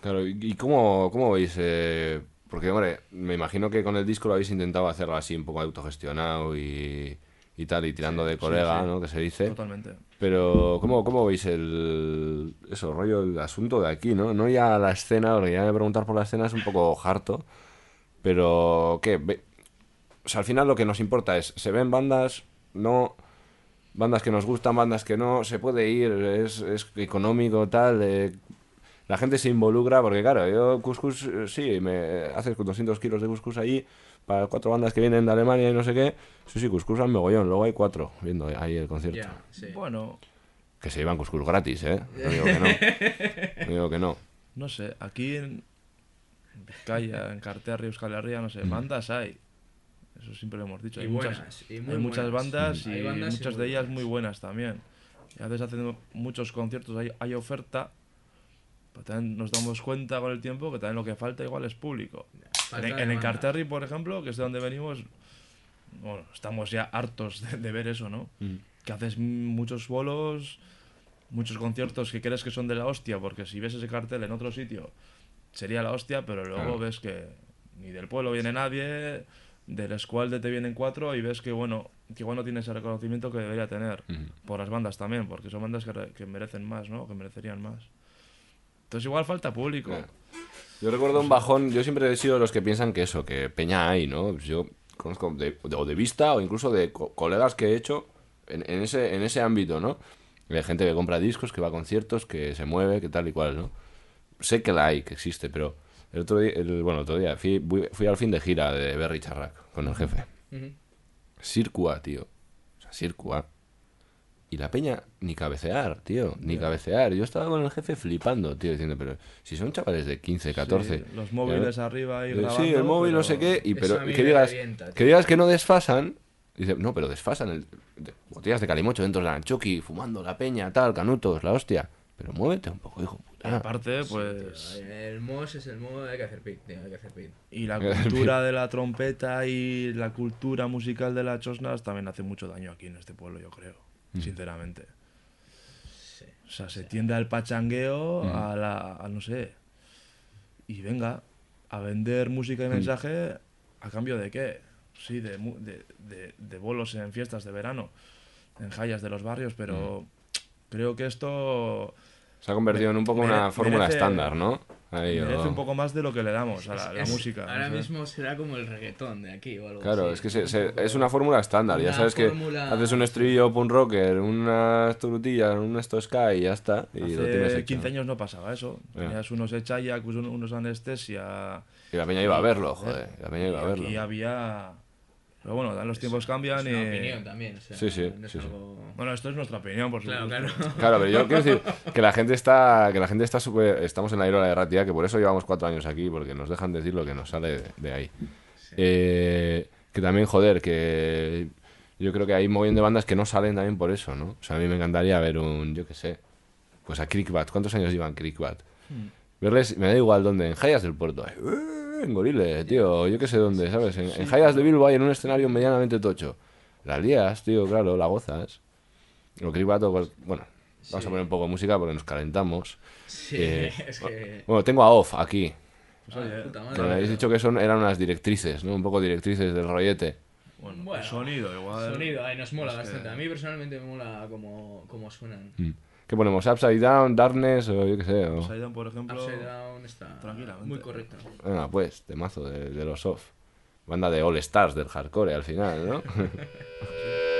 Claro, ¿y y cómo, cómo veis eh, Porque, hombre, me imagino que con el disco lo habéis intentado hacerlo así, un poco autogestionado y, y tal, y tirando de colega, sí. ¿no? Que se dice. Totalmente. Pero, ¿cómo, cómo veis el. Eso, rollo, el asunto de aquí, ¿no? No ya la escena, porque ya me preguntar por la escena es un poco harto. Pero, ¿qué? O sea, al final lo que nos importa es, ¿se ven bandas? No. Bandas que nos gustan, bandas que no, se puede ir, es, es económico, tal. eh, la gente se involucra, porque claro, yo Cuscus, eh, sí, me haces con 200 kilos de Cuscus allí, para cuatro bandas que vienen de Alemania y no sé qué. Sí, sí, Cuscus al mogollón, luego hay cuatro viendo ahí el concierto. Sí. Bueno, Que se llevan Cuscus gratis, ¿eh? No digo que no. No digo que no. no sé, aquí en Vizcaya, en Carterra y Euskal Herria, no sé, Mm. bandas hay. Eso siempre lo hemos dicho. Y hay buenas, muchas, y muy hay muchas buenas. bandas Mm. y Hay bandas y muchas de ellas buenas. muy buenas también. Y a veces hacen muchos conciertos, hay, hay oferta, pero también nos damos cuenta con el tiempo que también lo que falta igual es público. Falta En, en. Encarterri, por ejemplo, que es de donde venimos, bueno, estamos ya hartos de, de ver eso, ¿no? Que haces muchos bolos, muchos conciertos que crees que son de la hostia, porque si ves ese cartel en otro sitio sería la hostia, pero luego Claro. ves que ni del pueblo viene nadie, del escualde te vienen cuatro y ves que, bueno, que igual no tiene ese reconocimiento que debería tener. Ujú. Por las bandas también, porque son bandas que, re- que merecen más, ¿no? Que merecerían más. Entonces igual falta público. Yo recuerdo un bajón, yo siempre he sido de los que piensan que eso, que peña hay, ¿no? Yo conozco de, de- o de vista o incluso de co- colegas que he hecho en, en ese, en ese ámbito, ¿no? De gente que compra discos, que va a conciertos, que se mueve, que tal y cual, ¿no? Sé que la hay, que existe, pero el otro día, el, bueno, el otro día fui, fui- al fin de gira de Berry Charrac con el jefe. Ujú. Circua, tío. O sea, Circua. Y la peña, ni cabecear, tío. Ni cabecear. Yo estaba con el jefe flipando, tío, diciendo, pero si son chavales de 15, 14. Sí, los móviles arriba y grabando. Sí, el móvil, no sé qué. Y, pero que digas, revienta, que digas que no desfasan. Dice, no, pero desfasan el, de- botellas de calimocho dentro de la Anchoqui, fumando la peña, tal, canutos, la hostia. Pero muévete un poco, hijo Y puta. aparte, pues... Tío, El MOS es el MOS, hay que hacer pit, tío, hay que hacer pit. Y la cultura de la trompeta y la cultura musical de las chosnas también hace mucho daño aquí en este pueblo, yo creo. Mm. Sinceramente. O sea, se tiende al pachangueo, Mm. a la. a no sé. Y venga, a vender música y Mm. mensaje, ¿a cambio de qué? Sí, de, mu- de, de- de bolos en fiestas de verano, en jallas de los barrios, pero Mm. creo que esto Se ha convertido en un poco una fórmula estándar, ¿no? Ahí, merece un poco más de lo que le damos a la, la Es- música. no Ahora sé. mismo será como el reggaetón de aquí o algo Claro, así. es que se- es una fórmula estándar. Ya sabes que haces un estribillo punk rocker, unas turutillas, un esto sky y ya está. Y lo tienes Hace hecho. 15 años no pasaba eso. Ya. Tenías unos Echayak, unos unos anestesia. Y la peña iba a verlo, joder. La peña iba a y verlo. Aquí había. Pero bueno, los tiempos cambian Es y. opinión también, o sea, Sí, sí, no es sí, sí. algo- Bueno, esto es nuestra opinión, por supuesto. claro. Claro, pero yo quiero decir que la gente está, que la gente está súper, estamos en la Irola de Ratia, que por eso llevamos cuatro años aquí, porque nos dejan decir lo que nos sale de, de ahí. Eh, que también, joder, que yo creo que hay de bandas que no salen también por eso, ¿no? O sea, a mí me encantaría ver un, yo qué sé, pues a Crickbat. ¿Cuántos años llevan Crickbat? Verles, me da igual dónde, en Jayas del Puerto. Ay, eh, En Gorile, tío, yo qué sé dónde, ¿sabes? En, en de Bilbao hay en un escenario medianamente tocho. La lías, tío, claro, la gozas. Lo Crickbat, pues, bueno, vamos a poner un poco de música porque nos calentamos. Sí, Eh, es que... Bueno, tengo a Off aquí. Pues, oye, puta madre. Que me habéis dicho que son, eran unas directrices, ¿no? Un poco directrices del rollete. bueno, Bueno, el sonido igual. Sonido, ay, nos mola Es que- bastante. A mí personalmente me mola como, como suenan. Mm. ¿Qué ponemos? ¿Upside Down? ¿Darkness? O yo qué sé. o- Upside Down, por ejemplo. Upside Down está tranquilamente. muy correcto. Venga, pues, temazo de, de los Off. Banda de All Stars del hardcore al final, ¿no?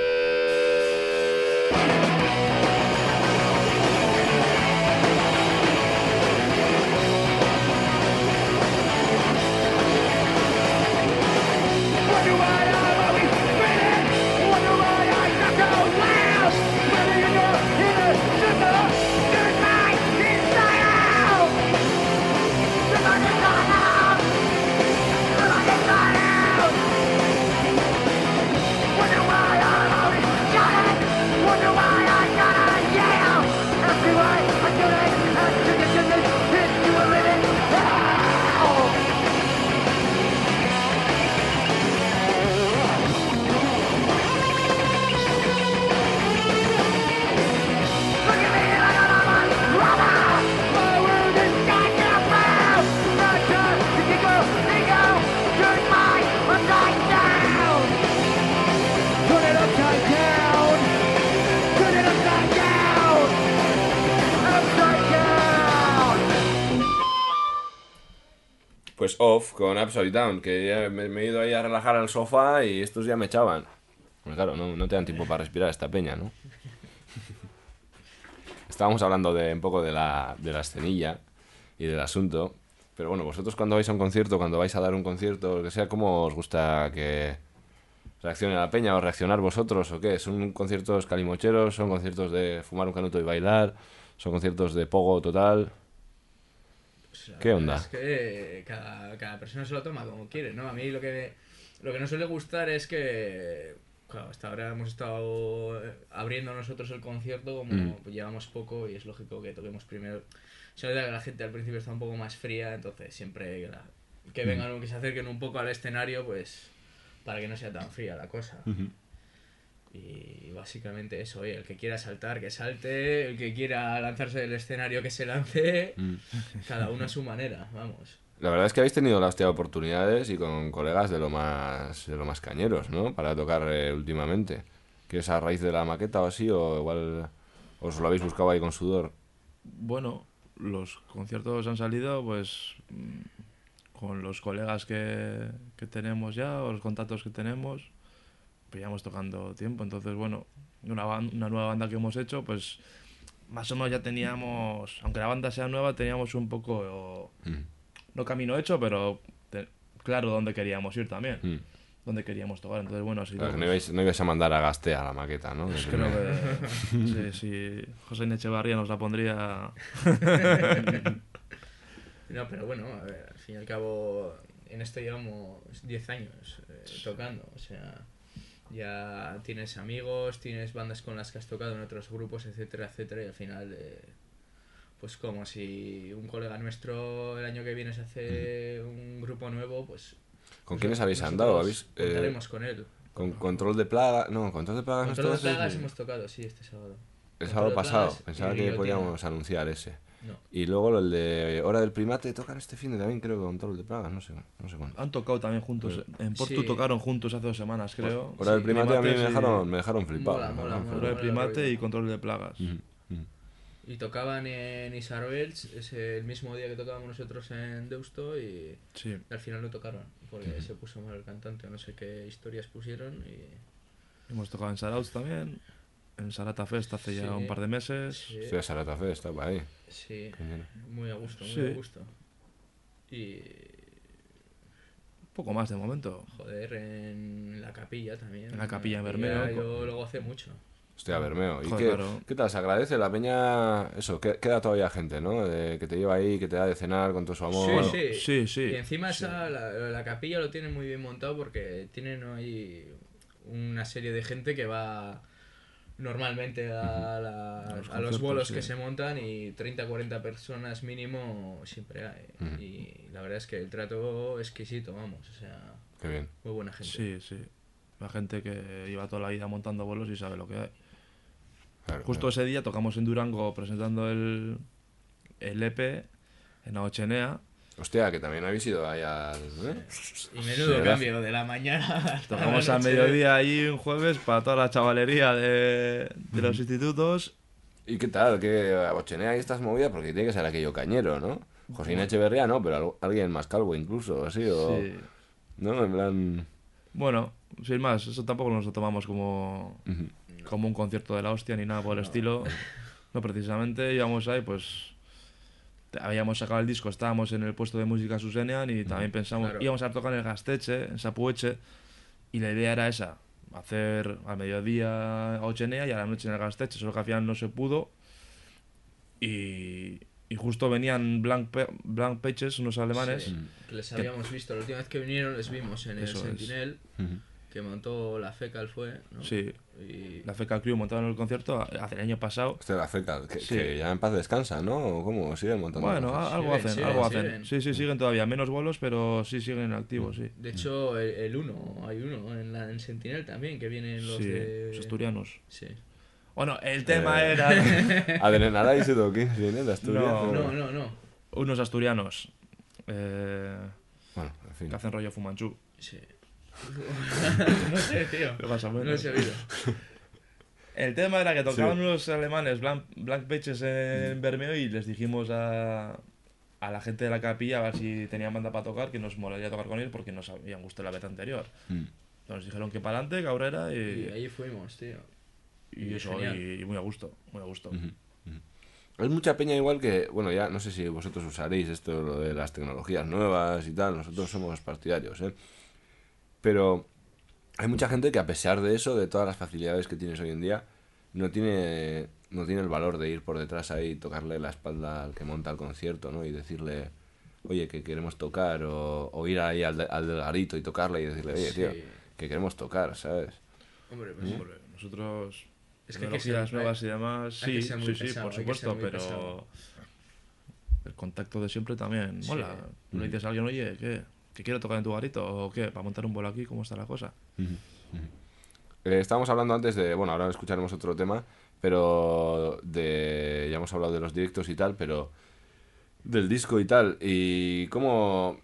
Pues off, con Upside Down, que ya me, me he ido ahí a relajar al sofá y estos ya me echaban. Bueno, claro, no, no te dan tiempo para respirar esta peña, ¿no? Estábamos hablando de un poco de la, de la escenilla y del asunto. Pero bueno, vosotros cuando vais a un concierto, cuando vais a dar un concierto, lo que sea, ¿cómo os gusta que reaccione la peña o reaccionar vosotros o qué? ¿Son conciertos calimocheros? ¿Son conciertos de fumar un canuto y bailar? ¿Son conciertos de pogo total? Pues ¿Qué onda? Es que cada, cada persona se lo toma como quiere, ¿no? A mí lo que, lo que no suele gustar es que, claro, hasta ahora hemos estado eh, abriendo nosotros el concierto, como Mm. pues, llevamos poco y es lógico que toquemos primero. Se nota que la gente al principio está un poco más fría, entonces siempre que, la- que Mm. vengan o que se acerquen un poco al escenario, pues para que no sea tan fría la cosa. Y básicamente eso, oye, el que quiera saltar, que salte, el que quiera lanzarse del escenario, que se lance, Mm. cada uno a su manera, vamos. La verdad es que habéis tenido la hostia de oportunidades y con colegas de lo más, de lo más cañeros, ¿no? Para tocar eh, últimamente. ¿Que es a raíz de la maqueta o así? ¿O igual os lo habéis buscado ahí con sudor? Bueno, los conciertos han salido pues mm, con los colegas que, que tenemos ya o los contactos que tenemos. Llevamos tocando tiempo, entonces bueno, una, una nueva banda que hemos hecho, pues más o menos ya teníamos, aunque la banda sea nueva, teníamos un poco, Mm. no camino hecho, pero te- claro dónde queríamos ir también, Mm. dónde queríamos tocar. Entonces bueno, así Claro, que no, ibais, no ibais a mandar a Gastea la maqueta, ¿no? Pues creo que sí, sí, José Echevarría nos la pondría. No, pero bueno, a ver, al fin y al cabo, en esto llevamos 10 años eh, tocando, o sea, ya tienes amigos, tienes bandas con las que has tocado en otros grupos, etcétera, etcétera, y al final, eh, pues como si un colega nuestro el año que viene se hace un grupo nuevo, pues... ¿Con quiénes habéis andado? ¿Habéis, eh, con él. ¿Con control de plaga? No, control de plagas no Control de plagas hemos tocado, sí, este sábado. El sábado pasado. Pensaba que podíamos anunciar ese. No. Y luego el de Hora del Primate tocan este fin de también, creo que control de plagas, no sé, no sé cuándo. Han tocado también juntos. En Portu Sí. tocaron juntos hace dos semanas, creo. Hora del Sí, Primate a mí me dejaron, me dejaron flipado. Mola, me mola, dejaron mola. Hora del primate y control de plagas. Y tocaban en Isarvels, es el mismo día que tocábamos nosotros en Deusto y Sí. al final no tocaron porque se puso mal el cantante, no sé qué historias pusieron y... Hemos tocado en Sarauts también. En Sarata Fest hace ya Sí. un par de meses. Sí, Hostia, Sarata Fest, estaba ahí. sí, muy a gusto, muy Sí. a gusto. Y Poco más de momento. joder, en la capilla también. En la capilla en Bermeo, Yo lo gocé mucho. Hostia, Bermeo. ¿Y Joder, qué, claro. qué tal? ¿Se agradece? La peña, eso, que- queda todavía gente, ¿no? De- que te lleva ahí, que te da de cenar con todo su amor. Sí, sí. Sí, sí. Y encima esa, la, la capilla lo tienen muy bien montado porque tienen ahí una serie de gente que va normalmente a, la- A los a los conciertos, bolos sí. que se montan y 30-40 personas mínimo siempre hay. Y la verdad es que el trato exquisito, vamos, o sea, Qué bien. muy buena gente. Sí, sí. La gente que lleva toda la vida montando bolos y sabe lo que hay. Claro, Justo claro. ese día tocamos en Durango presentando el, el EP en Aochenea. Hostia, que también habéis ido ahí al... ¿eh? Y menudo Sí, cambio de la mañana. Tocamos la a noche. mediodía ahí un jueves para toda la chavalería de, de los institutos. ¿Y qué tal? ¿Qué ahí estás movida? Porque tiene que ser aquello cañero, ¿no? Josina Echeverría no, pero algo- alguien más calvo incluso, así, o... Sí. ¿No? En plan... Bueno, sin más, eso tampoco nos lo tomamos como, como un concierto de la hostia ni nada por el estilo. No, precisamente íbamos ahí, pues habíamos sacado el disco, estábamos en el puesto de música Susenian y también pensamos, Claro. íbamos a tocar en el Gasteche, en Sapueche, y la idea era esa, hacer al mediodía a Ochenea y a la noche en el Gasteche, solo que al final no se pudo. Y, y justo venían Blank, Pe- Blank Pages, unos alemanes. Sí, que les habíamos visto. La última vez que vinieron les vimos en el Eso es. Que montó la FECAL fue, ¿no? Sí, Y la Fecal Crew montaron el concierto hace el año pasado. Hostia, la feca, que, Sí. que ya en paz descansa, ¿no? ¿O ¿Cómo? ¿Siguen montando Bueno, cosas? algo Siguen, hacen, siguen, algo siguen. hacen. Sí, sí, siguen todavía. Menos bolos, pero sí siguen activos, sí. De hecho, el, el uno, hay uno en, la, en Sentinel también, que vienen los Sí, de... los asturianos. Sí. Bueno, el tema Eh. era ¿Adrenaláis o qué? ¿Viene de Asturias? No. No, no, no. unos asturianos eh, Bueno, en fin. que hacen rollo fumanchú. Sí. no sé, tío. Más o menos. No sé, oído. El tema era que tocaban Sí. unos alemanes Blank, Blank Pages en Bermeo y les dijimos a, a la gente de la capilla a ver si tenían banda para tocar, que nos molaría tocar con ellos porque nos habían gustado la vez anterior. Mm. Nos dijeron que para adelante, Cabrera Y y, ahí fuimos, tío. y y eso, y, y muy a gusto, muy a gusto. Ujú. Hay mucha peña igual que, bueno, ya no sé si vosotros usaréis esto lo de las tecnologías nuevas y tal, nosotros somos partidarios, ¿eh? Pero hay mucha gente que a pesar de eso, de todas las facilidades que tienes hoy en día, no tiene, no tiene el valor de ir por detrás ahí y tocarle la espalda al que monta el concierto, ¿no? Y decirle, oye, que queremos tocar, o, o ir ahí al, de- al y tocarle y decirle, oye, tío, Sí. que queremos tocar, ¿sabes? Hombre, pues, Hombre, nosotros Es que hay que ser- tecnologías nuevas y demás, hay que sí, ser muy sí, sí, pesado, por que ser supuesto, pero pesado. el contacto de siempre también Sí. mola. Tú le dices a alguien, oye, ¿qué? ¿Que quiero tocar en tu garito? ¿O qué? ¿Para montar un bolo aquí? ¿Cómo está la cosa? Eh, estábamos hablando antes de, bueno, ahora escucharemos otro tema, pero de, ya hemos hablado de los directos y tal, pero del disco y tal, y cómo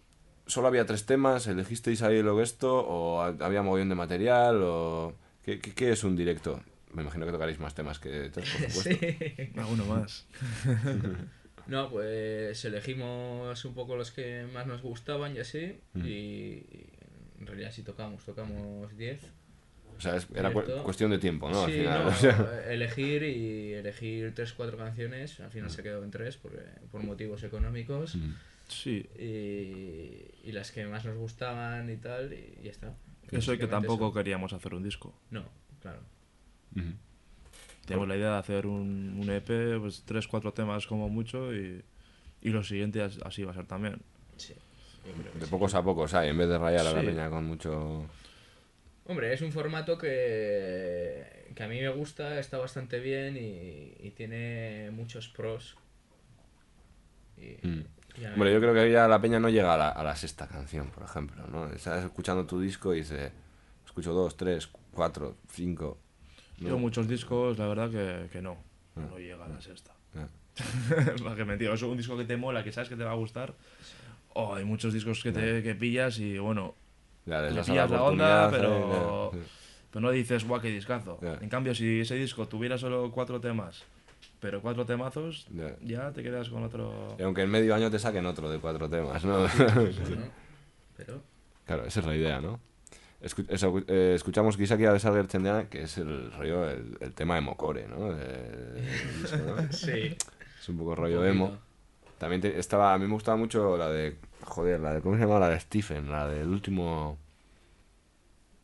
solo había tres temas, elegisteis ahí lo que esto, o ha- había mogollón de material, o ¿qué, qué, qué es un directo? Me imagino que tocaréis más temas que tres, por supuesto. sí. Alguno más. No, pues elegimos un poco los que más nos gustaban y así. Mm. Y en realidad sí tocamos, tocamos 10. O sea, es- era cu- cuestión de tiempo, ¿no? Al final, no, o sea, elegir y elegir tres, cuatro canciones. Al final se quedó en tres porque, por motivos económicos. Mm. Sí, Y, y las que más nos gustaban y tal, y ya está. eso y que tampoco eso. queríamos hacer un disco. No, claro. Ujú. Teníamos la idea de hacer un, un EP, pues tres, cuatro temas como mucho y, y lo siguiente as- así va a ser también. Sí, de sí. pocos a pocos, ¿sabes? En vez de rayar a la peña con mucho... Hombre, es un formato que, que a mí me gusta, está bastante bien y, y tiene muchos pros. Y, Mm. y a mí- Hombre, yo creo que ya la peña no llega a la, a la sexta canción, por ejemplo, ¿no? Estás escuchando tu disco y dice, escucho dos, tres, cuatro, cinco. ¿No? Yo muchos discos, la verdad que, que no. Ah. No llega a la sexta. Ah. Para que mentir, es un disco que te mola, que sabes que te va a gustar. O hay muchos discos que, te, que pillas y bueno, Ya, le a pillas la onda, pero, ¿eh? pero no dices, guau, qué discazo. Ya. En cambio, si ese disco tuviera solo cuatro temas, pero cuatro temazos, Ya. ya te quedas con otro... Y aunque en medio año te saquen otro de cuatro temas, ¿no? Bueno, pero claro, esa es la idea, ¿no? Escu- eso, eh, escuchamos Kisaki de Salger Chendena, que es el rollo, el, el tema de Mocore, ¿no? De- del disco, ¿no? sí. Es un poco un rollo poquito. emo. También te- estaba, a mí me gustaba mucho la de, joder, la de, ¿cómo se llama? La de Stephen, la del último...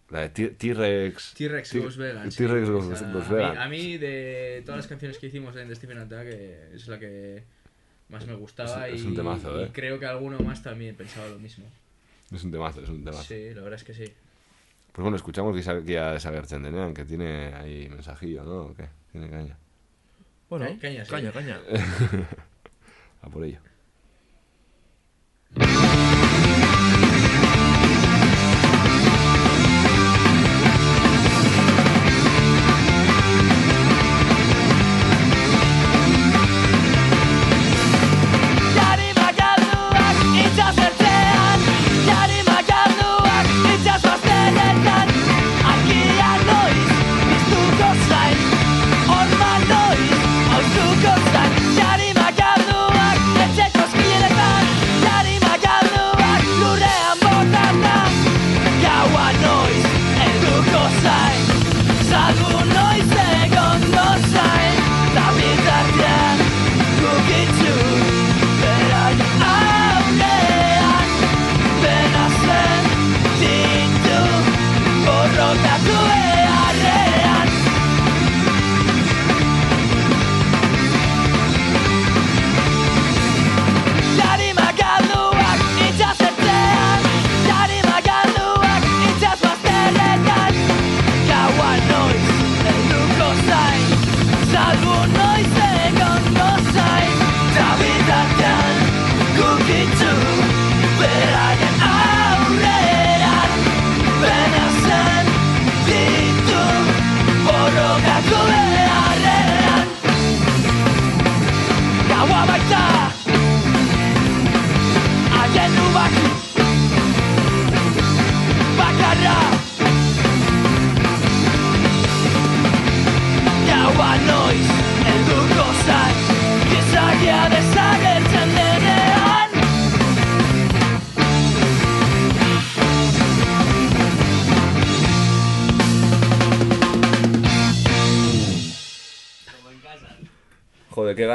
La de T-Rex. T-Rex T- Goes Vegan. T-Rex mí, Vegan. a mí, de todas las canciones que hicimos en The Stephen Attack, eh, es la que más me gustaba. Es- es y, un temazo, y ¿eh? creo que alguno más también pensaba lo mismo. Es un temazo, es un temazo. Sí, la verdad es que sí. Pues bueno, escuchamos Kisaki de Salger Chendena, que tiene ahí mensajillo, ¿no? ¿O qué? Tiene caña. Bueno, Ca- caña, sí. caña, caña. A por ello.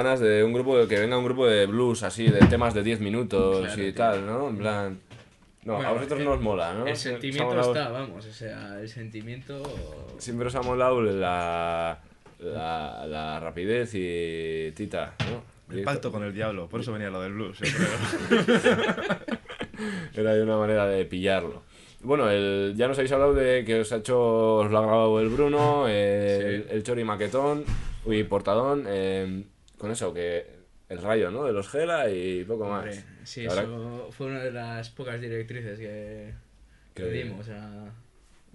ganas de un grupo, que venga un grupo de blues así, de temas de 10 minutos Claro, y tío. tal, ¿no? En plan... No, Bueno, a vosotros el- no os mola, ¿no? El sentimiento molado- está, vamos, o sea, el sentimiento... Siempre os ha molado la, la, la rapidez y tita, ¿no? El pacto con el diablo, por eso venía lo del blues. yo creo. Era de una manera de pillarlo. Bueno, el, ya nos habéis hablado de que os ha hecho, os lo ha grabado el Bruno, el, el Chori Maquetón, uy, Portadón, eh, con eso, que el rayo, ¿no? De los Gela y poco más. Hombre, sí, Ahora- eso fue una de las pocas directrices que, que dimos a,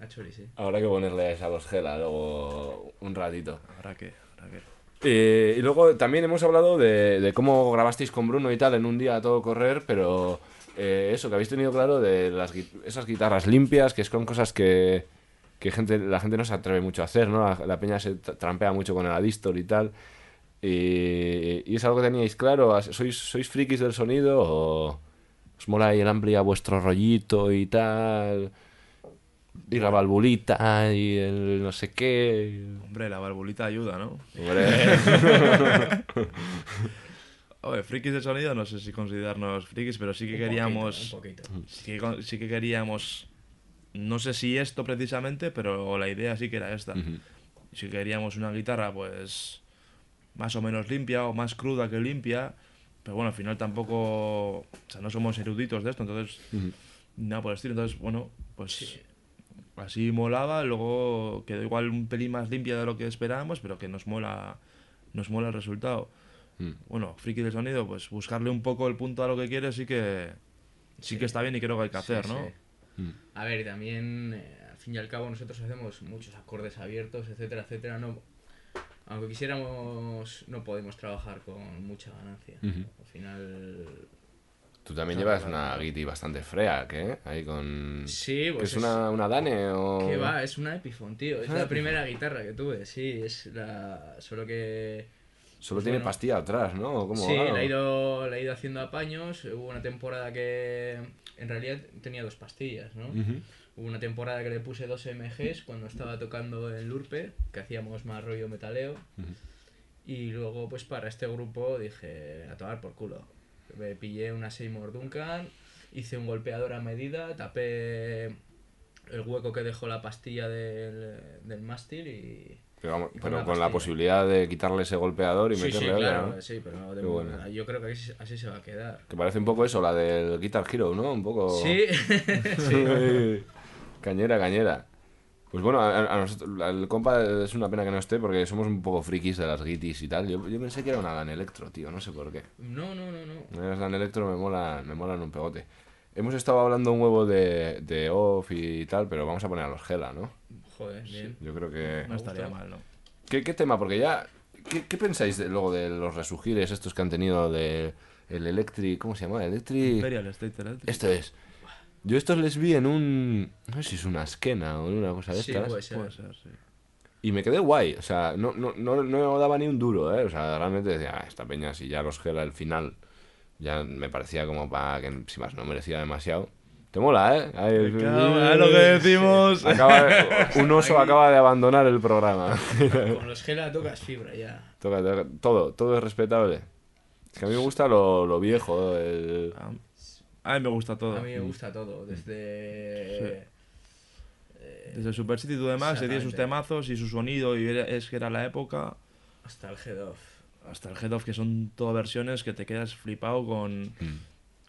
a Chori, sí. Habrá que ponerles a los Gela luego un ratito. Habrá que, habrá que. Eh, y luego también hemos hablado de, de cómo grabasteis con Bruno y tal en un día a todo correr, pero eh, eso, que habéis tenido claro de las, esas guitarras limpias, que son cosas que, que gente, la gente no se atreve mucho a hacer, ¿no? La, la peña se tra- trampea mucho con el Adistor y tal. Y, y es algo que teníais claro, ¿As- ¿sois, sois frikis del sonido o os mola ahí el amplia vuestro rollito y tal? Y la valvulita y el no sé qué. Hombre, la valvulita ayuda, ¿no? Hombre. Oye, frikis de sonido, no sé si considerarnos frikis, pero sí que Un queríamos. poquito, un poquito. Sí que, con- sí que queríamos. No sé si esto precisamente, pero la idea sí que era esta. Si queríamos una guitarra, pues. Más o menos limpia o más cruda que limpia. Pero bueno, al final tampoco. O sea, no somos eruditos de esto, entonces. Ujú. Nada por el estilo. Entonces, bueno, pues. Así molaba, luego quedó igual un pelín más limpia de lo que esperábamos, pero que nos mola. Nos mola el resultado. Mm. Bueno, friki de sonido, pues buscarle un poco el punto a lo que quieres sí que. Sí, que está bien y creo que hay que hacer, Sí, ¿no? sí. Mm. A ver, y también, eh, al fin y al cabo, nosotros hacemos muchos acordes abiertos, etcétera, etcétera. No, aunque quisiéramos, no podemos trabajar con mucha ganancia. Ujú. Al final, Tú también llevas una guiti bastante frea, ¿qué? Ahí con... Sí, ¿Que pues es es- una, una Dane o...? que va, es una Epiphone, tío. Es Ah, la Epiphone. primera guitarra que tuve, sí, es la. Solo que. Solo pues tiene bueno. pastilla atrás, ¿no? ¿Cómo Sí, la he, ido, la he ido haciendo apaños. Hubo una temporada que en realidad tenía dos pastillas, ¿no? Ujú. Hubo una temporada que le puse dos MGs cuando estaba tocando en Lurpe, que hacíamos más rollo metaleo. Y luego, pues para este grupo dije, a tomar por culo. Me pillé una Seymour Duncan, hice un golpeador a medida, tapé el hueco que dejó la pastilla del, del mástil y... Pero, vamos, y pero una con la posibilidad de quitarle ese golpeador y Sí, meterle sí, otra, claro, ¿no? sí, pero de- Qué buena. yo creo que así, así se va a quedar. Que parece un poco eso, la del Guitar Hero, ¿no? Un poco... Sí, sí. cañera, cañera. Pues bueno, a, a nosotros, el compa es una pena que no esté porque somos un poco frikis de las guitis y tal. Yo, yo pensé que era una Dan Electro, tío, no sé por qué. No, no, no, no. Las Dan Electro me molan, me molan un pegote. Hemos estado hablando un huevo de, de off y tal, pero vamos a poner a los Gela, ¿no? Joder, bien. Yo creo que... No estaría mal, ¿no? ¿Qué, qué tema? Porque ya... ¿Qué, qué pensáis de, luego de los resurgires estos que han tenido de el Electric... ¿Cómo se llama? Electric... Imperial State Electric. Esto es. Yo estos les vi en un... No sé si es una esquena o en una cosa de Sí, estas. puede ser. Puede ser, sí. Y me quedé guay. O sea, no, no, no, no daba ni un duro, ¿eh? O sea, realmente decía, "Ah, esta peña, si ya los gela el final, ya me parecía como para que, si más, no merecía demasiado. Te mola, ¿eh? Acaba- es lo que decimos. Acaba de- un oso acaba de abandonar el programa. Con los Gela tocas fibra ya. Toca- toca- todo, todo es respetable. Es que a mí me gusta lo, lo viejo, el... a mí me gusta todo. A mí me gusta todo, desde... eh, Desde Super City y todo demás, que tiene sus temazos y su sonido, y era- es que era la época, hasta el Head Off. hasta el Head Off, que son todas versiones que te quedas flipado con, Mm.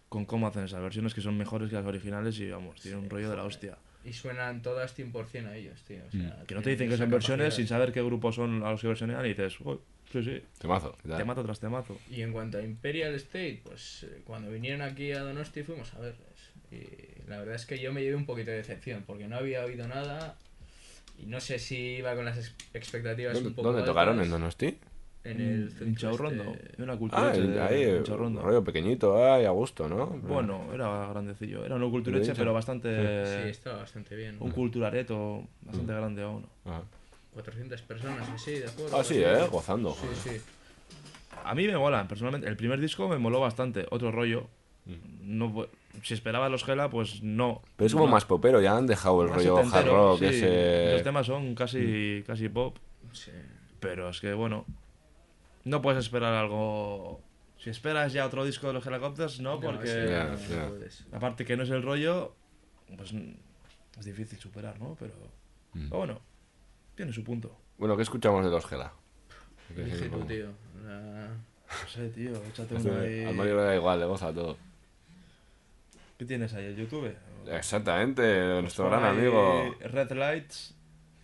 con cómo hacen esas versiones, que son mejores que las originales y vamos, tienen un rollo de la hostia. Y suenan todas 100% a ellos, tío. O sea, Mm. Que no te dicen que son versiones sin saber qué grupos son a los que versionean y dices, "Uy, sí, sí, Temazo. ¿qué tal? temazo tras temazo. Y en cuanto a Imperial State, pues eh, cuando vinieron aquí a Donosti fuimos a verles. Y la verdad es que yo me llevé un poquito de decepción, porque no había oído nada y no sé si iba con las ex- expectativas ¿Dónde, un poco dónde tocaron? altas. ¿En Donosti? En el En centro Chaurrondo, este- en una cultura Ah, el- ahí, en Chaurrondo. rollo pequeñito, ay, a gusto, ¿no? Bueno, era grandecillo, era un cultureche, Cultureche. pero bastante... Sí, estaba bastante bien. Un culturareto bastante grande aún. Ah. 400 personas, así, de acuerdo. Ah, sí, ¿eh? Gozando. Sí, sí. A mí me molan, personalmente. El primer disco me moló bastante, otro rollo. No, fu- si esperaba los Gela, pues no. Pero es como No. más popero, ya han dejado el Más rollo hard rock, sí. ese... Los temas son casi, casi pop, sí. pero es que bueno. no puedes esperar algo. Si esperas ya otro disco de los Helicopters, no, No, porque. no, no ya. puedes. Aparte que no es el rollo, pues mm, es difícil superar, ¿no? Pero, Mm. pero bueno, tiene su punto. Bueno, ¿qué escuchamos de los Gela? Elige tú, tío. La- No sé, tío, échate uno ahí. Al Mario le da igual, le goza todo. ¿Qué tienes ahí, el YouTube? Exactamente, nuestro Pon gran amigo. Red Lights.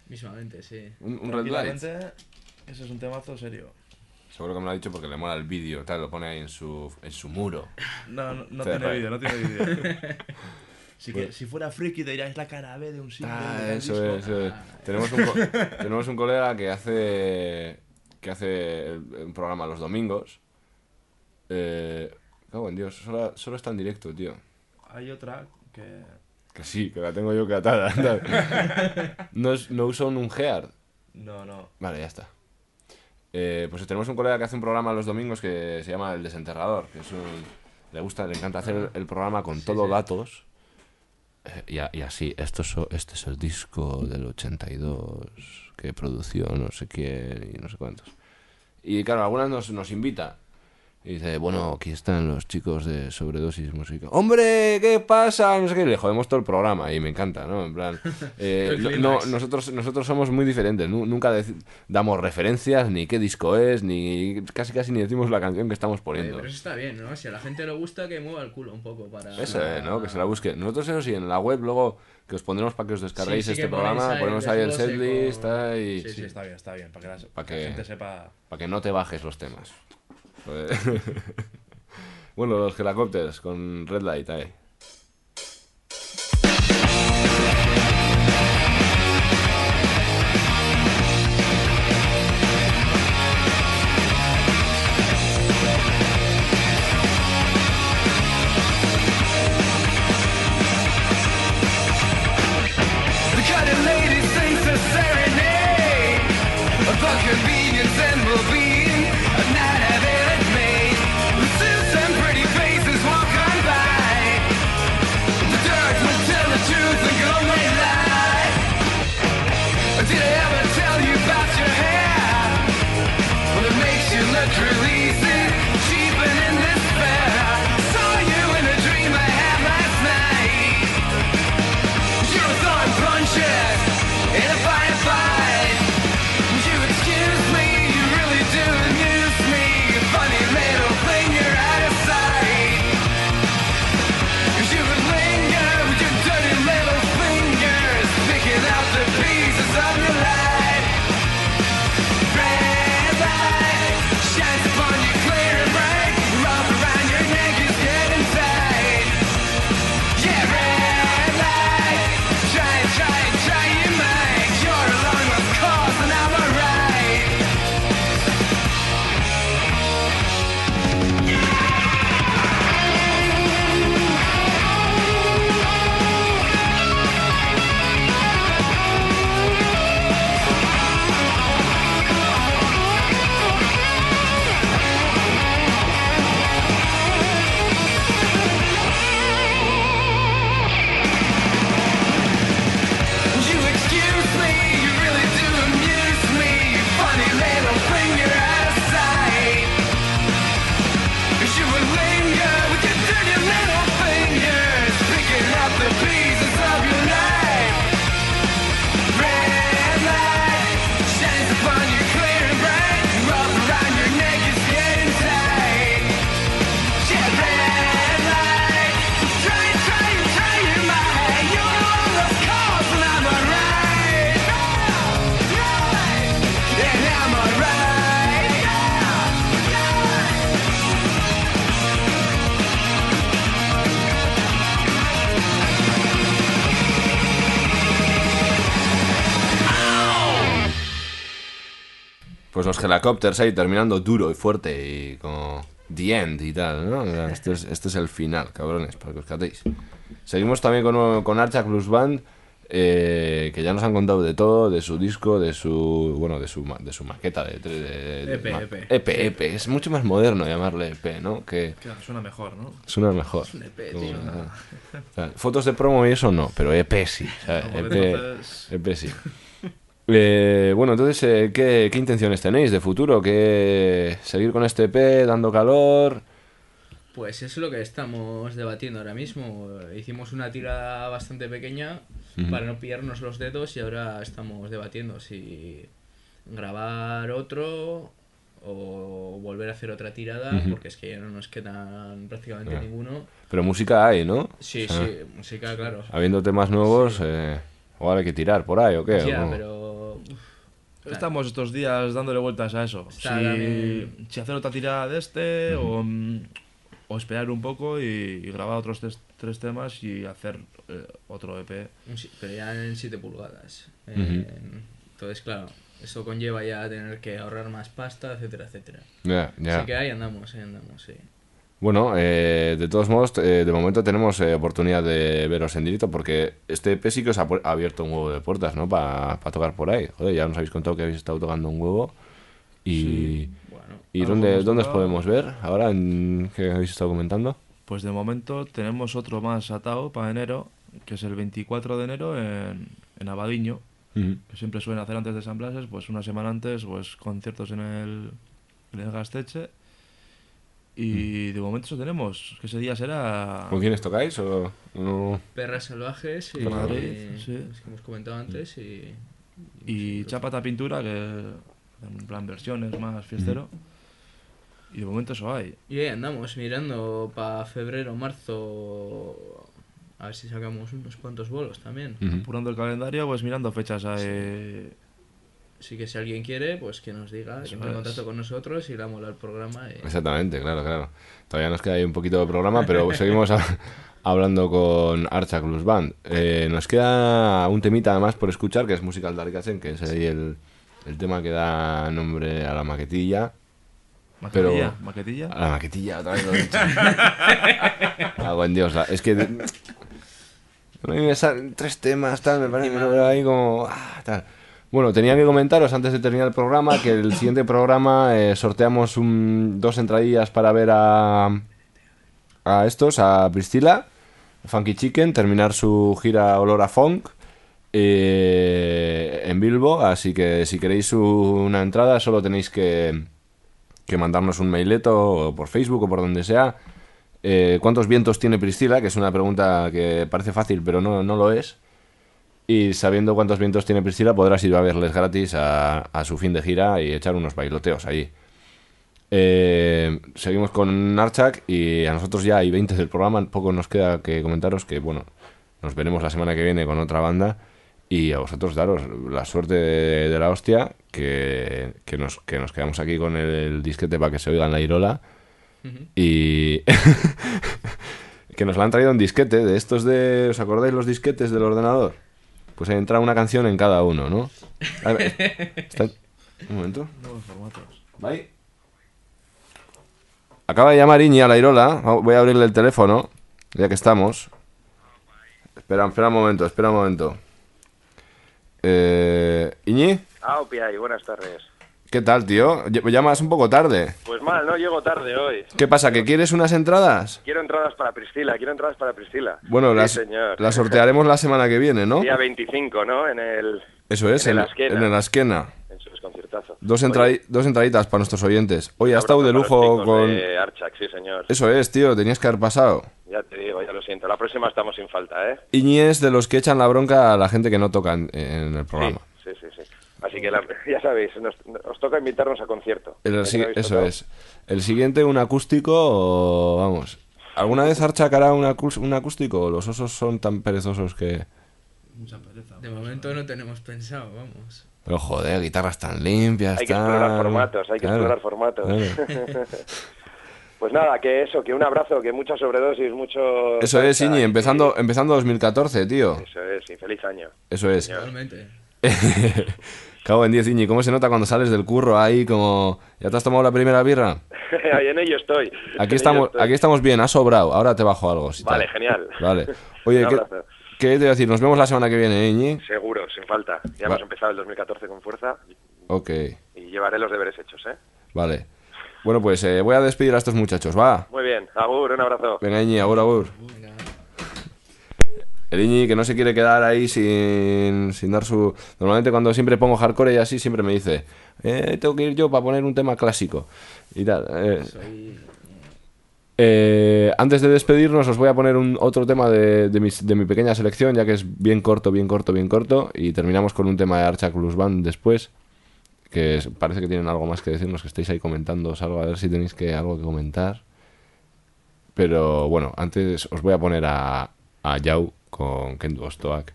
Mismamente, sí. Un, un Red Light. tranquilamente, Ese es un temazo serio. Seguro que me lo ha dicho porque le mola el vídeo, tal, lo pone ahí en su, en su muro. No, no, no tiene vídeo, no tiene vídeo. si, que- Pues- si fuera friki te dirías la cara B de un single. Ah, eso disco". es, eso es. Tenemos un, tenemos un colega que hace que hace un programa los domingos. Eh, cago en Dios, solo, solo está en directo, tío. Hay otra que. Que sí, que la tengo yo que atada. no, es- no uso un Gear. No, no. Vale, ya está. Eh, pues tenemos un colega que hace un programa los domingos que se llama El Desenterrador, que es un- le gusta, le encanta hacer el programa con Sí, todo sí. datos. Eh, y, así, esto este es el disco del 82 que produció no sé quién y no sé cuántos. Y claro, algunas nos, nos invita. Y dice, bueno, aquí están los chicos de Sobredosis Música. ¡Hombre! ¿Qué pasa? No sé qué. Y le jodemos todo el programa y me encanta, ¿no? En plan, eh, no- nosotros, nosotros somos muy diferentes. Nu- Nunca damos referencias, ni qué disco es, ni casi casi ni decimos la canción que estamos Oye, poniendo. pero eso está bien, ¿no? Si a la gente le gusta, que mueva el culo un poco para... Eso, eh, ¿no? Que se la busque. Nosotros, eso sí, en la web luego que os pondremos para que os descarguéis Sí, sí este programa, ahí ponemos ahí el setlist con- y Sí, Sí, está bien, está bien. Para que, las- Pa' que la gente sepa. para que no te bajes los temas. Bueno, los helicópteros con Red Light ahí. Pues los helicópteros ahí terminando duro y fuerte y como the end y tal, ¿no? Este es, este es el final, cabrones, para que os catéis. Seguimos también con, con Archak Blues Band, eh, que ya nos han contado de todo, de su disco, de su, bueno, de su, de su maqueta, de, de- de- de- EP, ma- EP. EP, EP. Es mucho más moderno llamarle EP, ¿no? Que Claro, suena mejor, ¿no? suena mejor. un EP, tío. ah, o sea, fotos de promo y eso no, pero EP sí, ¿sabes? EP, EP sí. Eh, bueno, entonces, eh, ¿qué, qué intenciones tenéis de futuro? ¿Qué, ¿Seguir con este EP dando calor? Pues eso es lo que estamos debatiendo ahora mismo. Hicimos una tirada bastante pequeña para no pillarnos los dedos y ahora estamos debatiendo si grabar otro o volver a hacer otra tirada porque es que ya no nos quedan prácticamente ninguno. Pero música hay, ¿no? Sí, O sea, sí, música, claro. Habiendo temas nuevos, eh, igual hay que tirar por ahí, ¿o qué? Ya, ¿O pero... Estamos estos días dándole vueltas a eso. Si, Está también- si hacer otra tirada de este o, mm, o esperar un poco y, y grabar otros tres, tres temas y hacer eh, otro EP. Pero ya en 7 pulgadas. Eh, Entonces, claro, eso conlleva ya tener que ahorrar más pasta, etcétera, etcétera. Ya, ya. Así que ahí andamos, ahí andamos, sí. Bueno, eh, de todos modos, eh, de momento tenemos eh, oportunidad de veros en directo porque este sí que os ha, ha abierto un huevo de puertas, ¿no? Para tocar por ahí. Joder, ya nos habéis contado que habéis estado tocando un huevo. Y, Bueno, ¿y dónde, dónde os podemos ver ahora? En, ¿Qué habéis estado comentando? Pues de momento tenemos otro más atado para enero, que es el 24 de enero en, en Abadiño, que siempre suelen hacer antes de San Blases, pues una semana antes, pues conciertos en el, en el Gasteche. Y de momento eso tenemos, que ese día será... ¿Con quiénes tocáis? O, no? Perras salvajes y, Madrid, y- sí. es que hemos comentado antes y... Y Chapata Pintura, que en plan versiones más fiestero. Y de momento eso hay. Y ahí andamos mirando para febrero, marzo, a ver si sacamos unos cuantos bolos también. Ujú. Apurando el calendario, pues mirando fechas ahí. Así que si alguien quiere, pues que nos diga, que Eso entre en contacto con nosotros y le mola el programa. y- Exactamente, claro, claro. Todavía nos queda ahí un poquito de programa, pero seguimos a- hablando con Archa Blues Band. Eh, nos queda un temita además por escuchar, que es Musical Darkasen, que es ahí el, el tema que da nombre a la maquetilla. Pero- Maquetilla, maquetilla. A la maquetilla, otra vez lo he dicho. Cago en Dios. Es que... A mí me salen tres temas, tal, me parece que me veo ahí como... ah, tal. Bueno, tenía que comentaros antes de terminar el programa que el siguiente programa eh, sorteamos un- dos entradillas para ver a, a estos, a Priscila, Funky Chicken, terminar su gira Olor a Funk eh, en Bilbo, así que si queréis una entrada solo tenéis que, que mandarnos un maileto o por Facebook o por donde sea. Eh, ¿Cuántos vientos tiene Priscila? Que es una pregunta que parece fácil, pero no, no lo es. Y sabiendo cuántos vientos tiene Priscila, podrás ir a verles gratis a, a su fin de gira y echar unos bailoteos ahí. Eh, seguimos con Archak y a nosotros ya hay 20 del programa. Poco nos queda que comentaros que, bueno, nos veremos la semana que viene con otra banda. Y a vosotros daros la suerte de, de la hostia que, que, nos, que nos quedamos aquí con el, disquete para que se oiga en la Irola. Y que nos la han traído en disquete, de estos de... ¿Os acordáis los disquetes del ordenador? Pues ahí entra una canción en cada uno, ¿no? A ver, está- Un momento. Nuevos formatos. Bye. Acaba de llamar Iñi a la Irola. Voy a abrirle el teléfono, ya que estamos. Espera, espera un momento, espera un momento. Eh, Iñi, Ah, Opiay, buenas tardes. ¿Qué tal, tío? Ll- Llamas un poco tarde. Pues mal, no llego tarde hoy. ¿Qué pasa, que quieres unas entradas? Quiero entradas para Priscila, quiero entradas para Priscila. Bueno, Sí, las, señor. las sortearemos la semana que viene, ¿no? Día 25, ¿no? En el... Eso es, en el Asquena. en el Asquena. En su desconciertazo. Dos, Oye, entradi- dos entraditas para nuestros oyentes. Hoy ha estado de lujo con... de Archak, sí, señor. Eso es, tío, tenías que haber pasado. Ya te digo, ya lo siento. La próxima estamos sin falta, ¿eh? Iñi es de los que echan la bronca a la gente que no toca en, en el programa. Sí, sí, sí. Así que la- ya sabéis, nos, os toca invitarnos a concierto. El si- eso tocado. es. El siguiente, un acústico o... Vamos. ¿Alguna vez Archak hará un, un acústico o los osos son tan perezosos que... Mucha pereza. De momento no tenemos pensado, vamos. Pero joder, guitarras tan limpias, Hay que explorar formatos, hay que Claro, explorar formatos. claro. pues nada, que eso, que un abrazo, que mucha sobredosis, mucho... Eso es, Iñi, y- empezando, empezando 2014, tío. Eso es, y feliz año. Eso es. Igualmente. Cago en 10, Iñi. ¿Cómo se nota cuando sales del curro ahí como... ¿Ya te has tomado la primera birra? Ahí en ello estoy. En Aquí ello estamos, estoy. aquí estamos bien, has sobrado. Ahora te bajo algo. si Vale, tal. genial. Vale. Oye, ¿qué, te voy a decir? Nos vemos la semana que viene, ¿eh, Iñi. Seguro, sin falta. Ya Va- hemos empezado el 2014 con fuerza Ok, y llevaré los deberes hechos, ¿eh? vale. Bueno, pues eh, voy a despedir a estos muchachos, va. Muy bien, Agur, un abrazo. Venga, Iñi, agur, agur. Que no se quiere quedar ahí sin, sin dar su... Normalmente cuando siempre pongo hardcore y así, siempre me dice, eh, tengo que ir yo para poner un tema clásico. Y tal. eh. Eh, antes de despedirnos os voy a poner un, otro tema de, de mi pequeña selección, ya que es bien corto, bien corto, bien corto. Y terminamos con un tema de Archa Blues Band después. Que parece que tienen algo más que decirnos, que estáis ahí comentando algo, a ver si tenéis que, algo que comentar. Pero bueno, antes os voy a poner a, a Yau con Kent Stoak,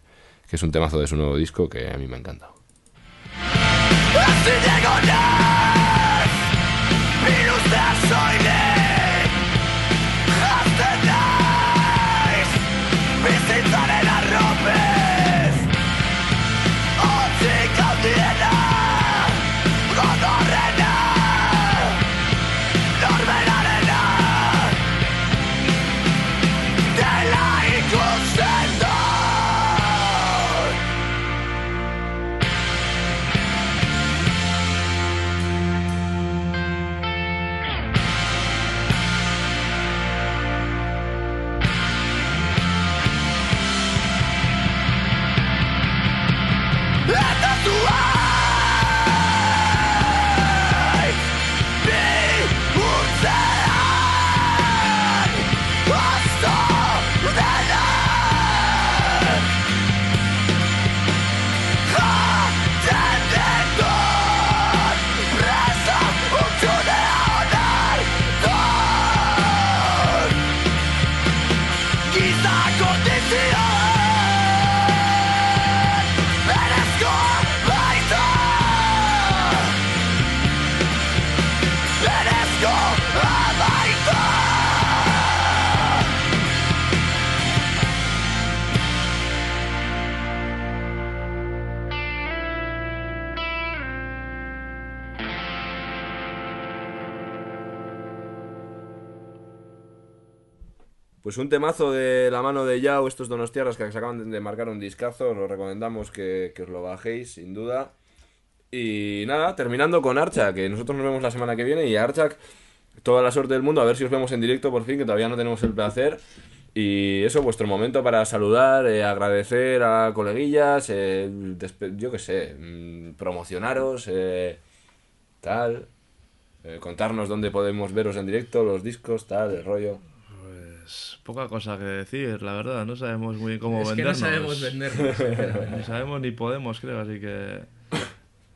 que es un temazo de su nuevo disco que a mí me ha encantado. Pues un temazo de la mano de Yao, estos donostiarras que se acaban de marcar un discazo, os lo recomendamos que, que os lo bajéis, sin duda. Y nada, terminando con Archak, que nosotros nos vemos la semana que viene y Archak, toda la suerte del mundo, a ver si os vemos en directo por fin, que todavía no tenemos el placer. Y eso, vuestro momento para saludar, eh, agradecer a coleguillas, eh, yo qué sé, mm, promocionaros, eh, tal, eh, contarnos dónde podemos veros en directo, los discos, tal, el rollo. Pues poca cosa que decir, la verdad. No sabemos muy bien cómo Es que no vendernos. sabemos vendernos, ni sabemos ni podemos, creo, así que.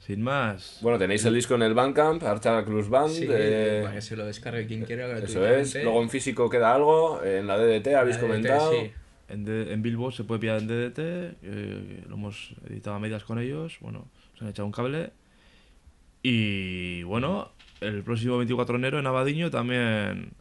Sin más. Bueno, tenéis el disco en el Bandcamp, Archa Clues Band. Sí, eh, para que se lo descargue quien quiera eso gratuitamente. es. Luego en físico queda algo. En la DDT habéis La DDT, comentado. sí. En, D- en Billboard se puede pillar en DDT, eh, lo hemos editado a medias con ellos, bueno, se han echado un cable. Y bueno, el próximo 24 de enero en Abadiño también,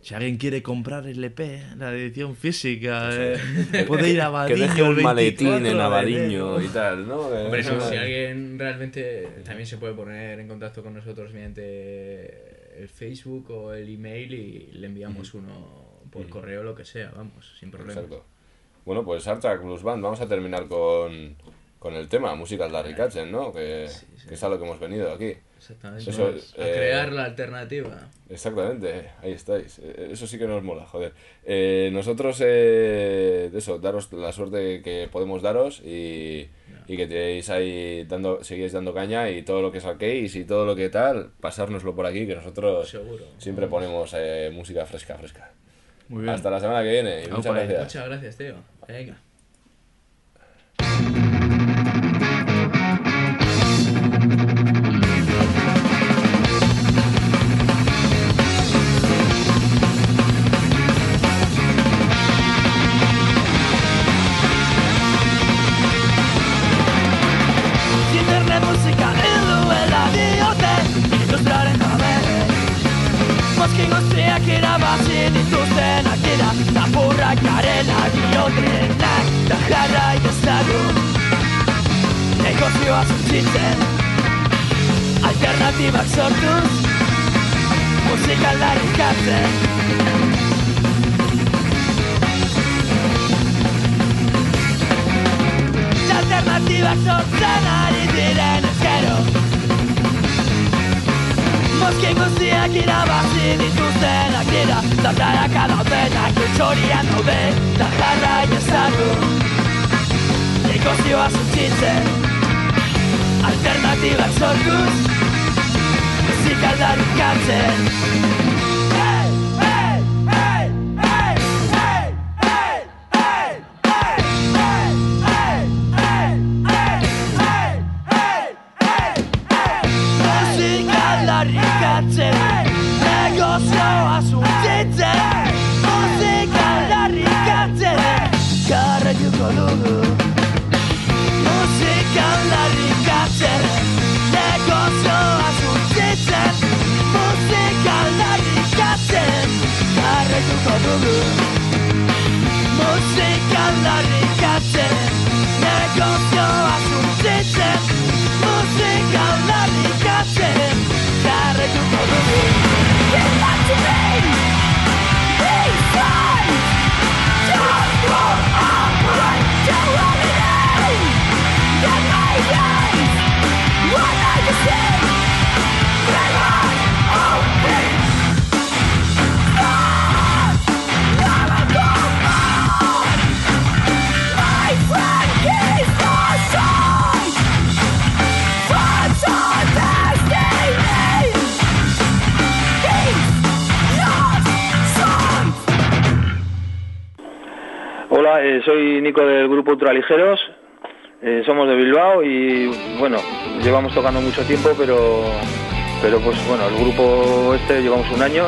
si alguien quiere comprar el EP, la edición física, eh, puede ir a Que Abadiño. deje un maletín 24 en Abadiño y tal, ¿no? Que Hombre, si alguien realmente también se puede poner en contacto con nosotros mediante el Facebook o el email y le enviamos uno por correo lo que sea, vamos, sin problema. Exacto. Bueno, pues Archa Blues Band, vamos a terminar con, con el tema, música de Larry Katchen, ¿no? Que, que es a lo que hemos venido aquí. Exactamente. Eso, a eh, crear la alternativa. Exactamente, ahí estáis. Eh, Eso sí que nos mola, joder. Eh, nosotros, eh, eso, daros la suerte que podemos daros y, y que tenéis ahí dando, seguís dando caña y todo lo que saquéis y todo lo que tal, pasárnoslo por aquí, que nosotros Seguro. siempre ponemos eh, música fresca, fresca. Muy bien. Hasta la semana que viene y muchas eh. gracias. Muchas gracias, tío. Venga. Diotrenak Da jarrai dezagun Negozioa zuntzitzen Alternatibak sortuz Musika aldarrikatzen Alternatibak sortzen ari diren ezkero Mozkin guztiak irabazi dituztenak dira Zartaraka daudenak etxorian daude Da jarrai ezagun negozioa zutxitzen Alternatibak sortuz Musik aldarikatzen No sé qué hablar. Soy Nico del grupo Ultraligeros. Eh, somos de Bilbao y bueno, llevamos tocando mucho tiempo, pero pero pues bueno, el grupo este llevamos un año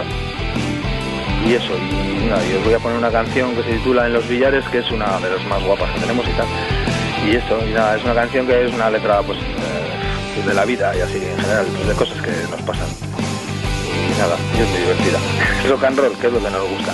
y eso. Y nada, y os voy a poner una canción que se titula En los billares, que es una de las más guapas que tenemos y tal. Y eso, y nada, es una canción que es una letra pues eh, de la vida y así en general, pues, de cosas que nos pasan. Y nada, y es muy divertida. Rock and roll, que es lo que nos gusta.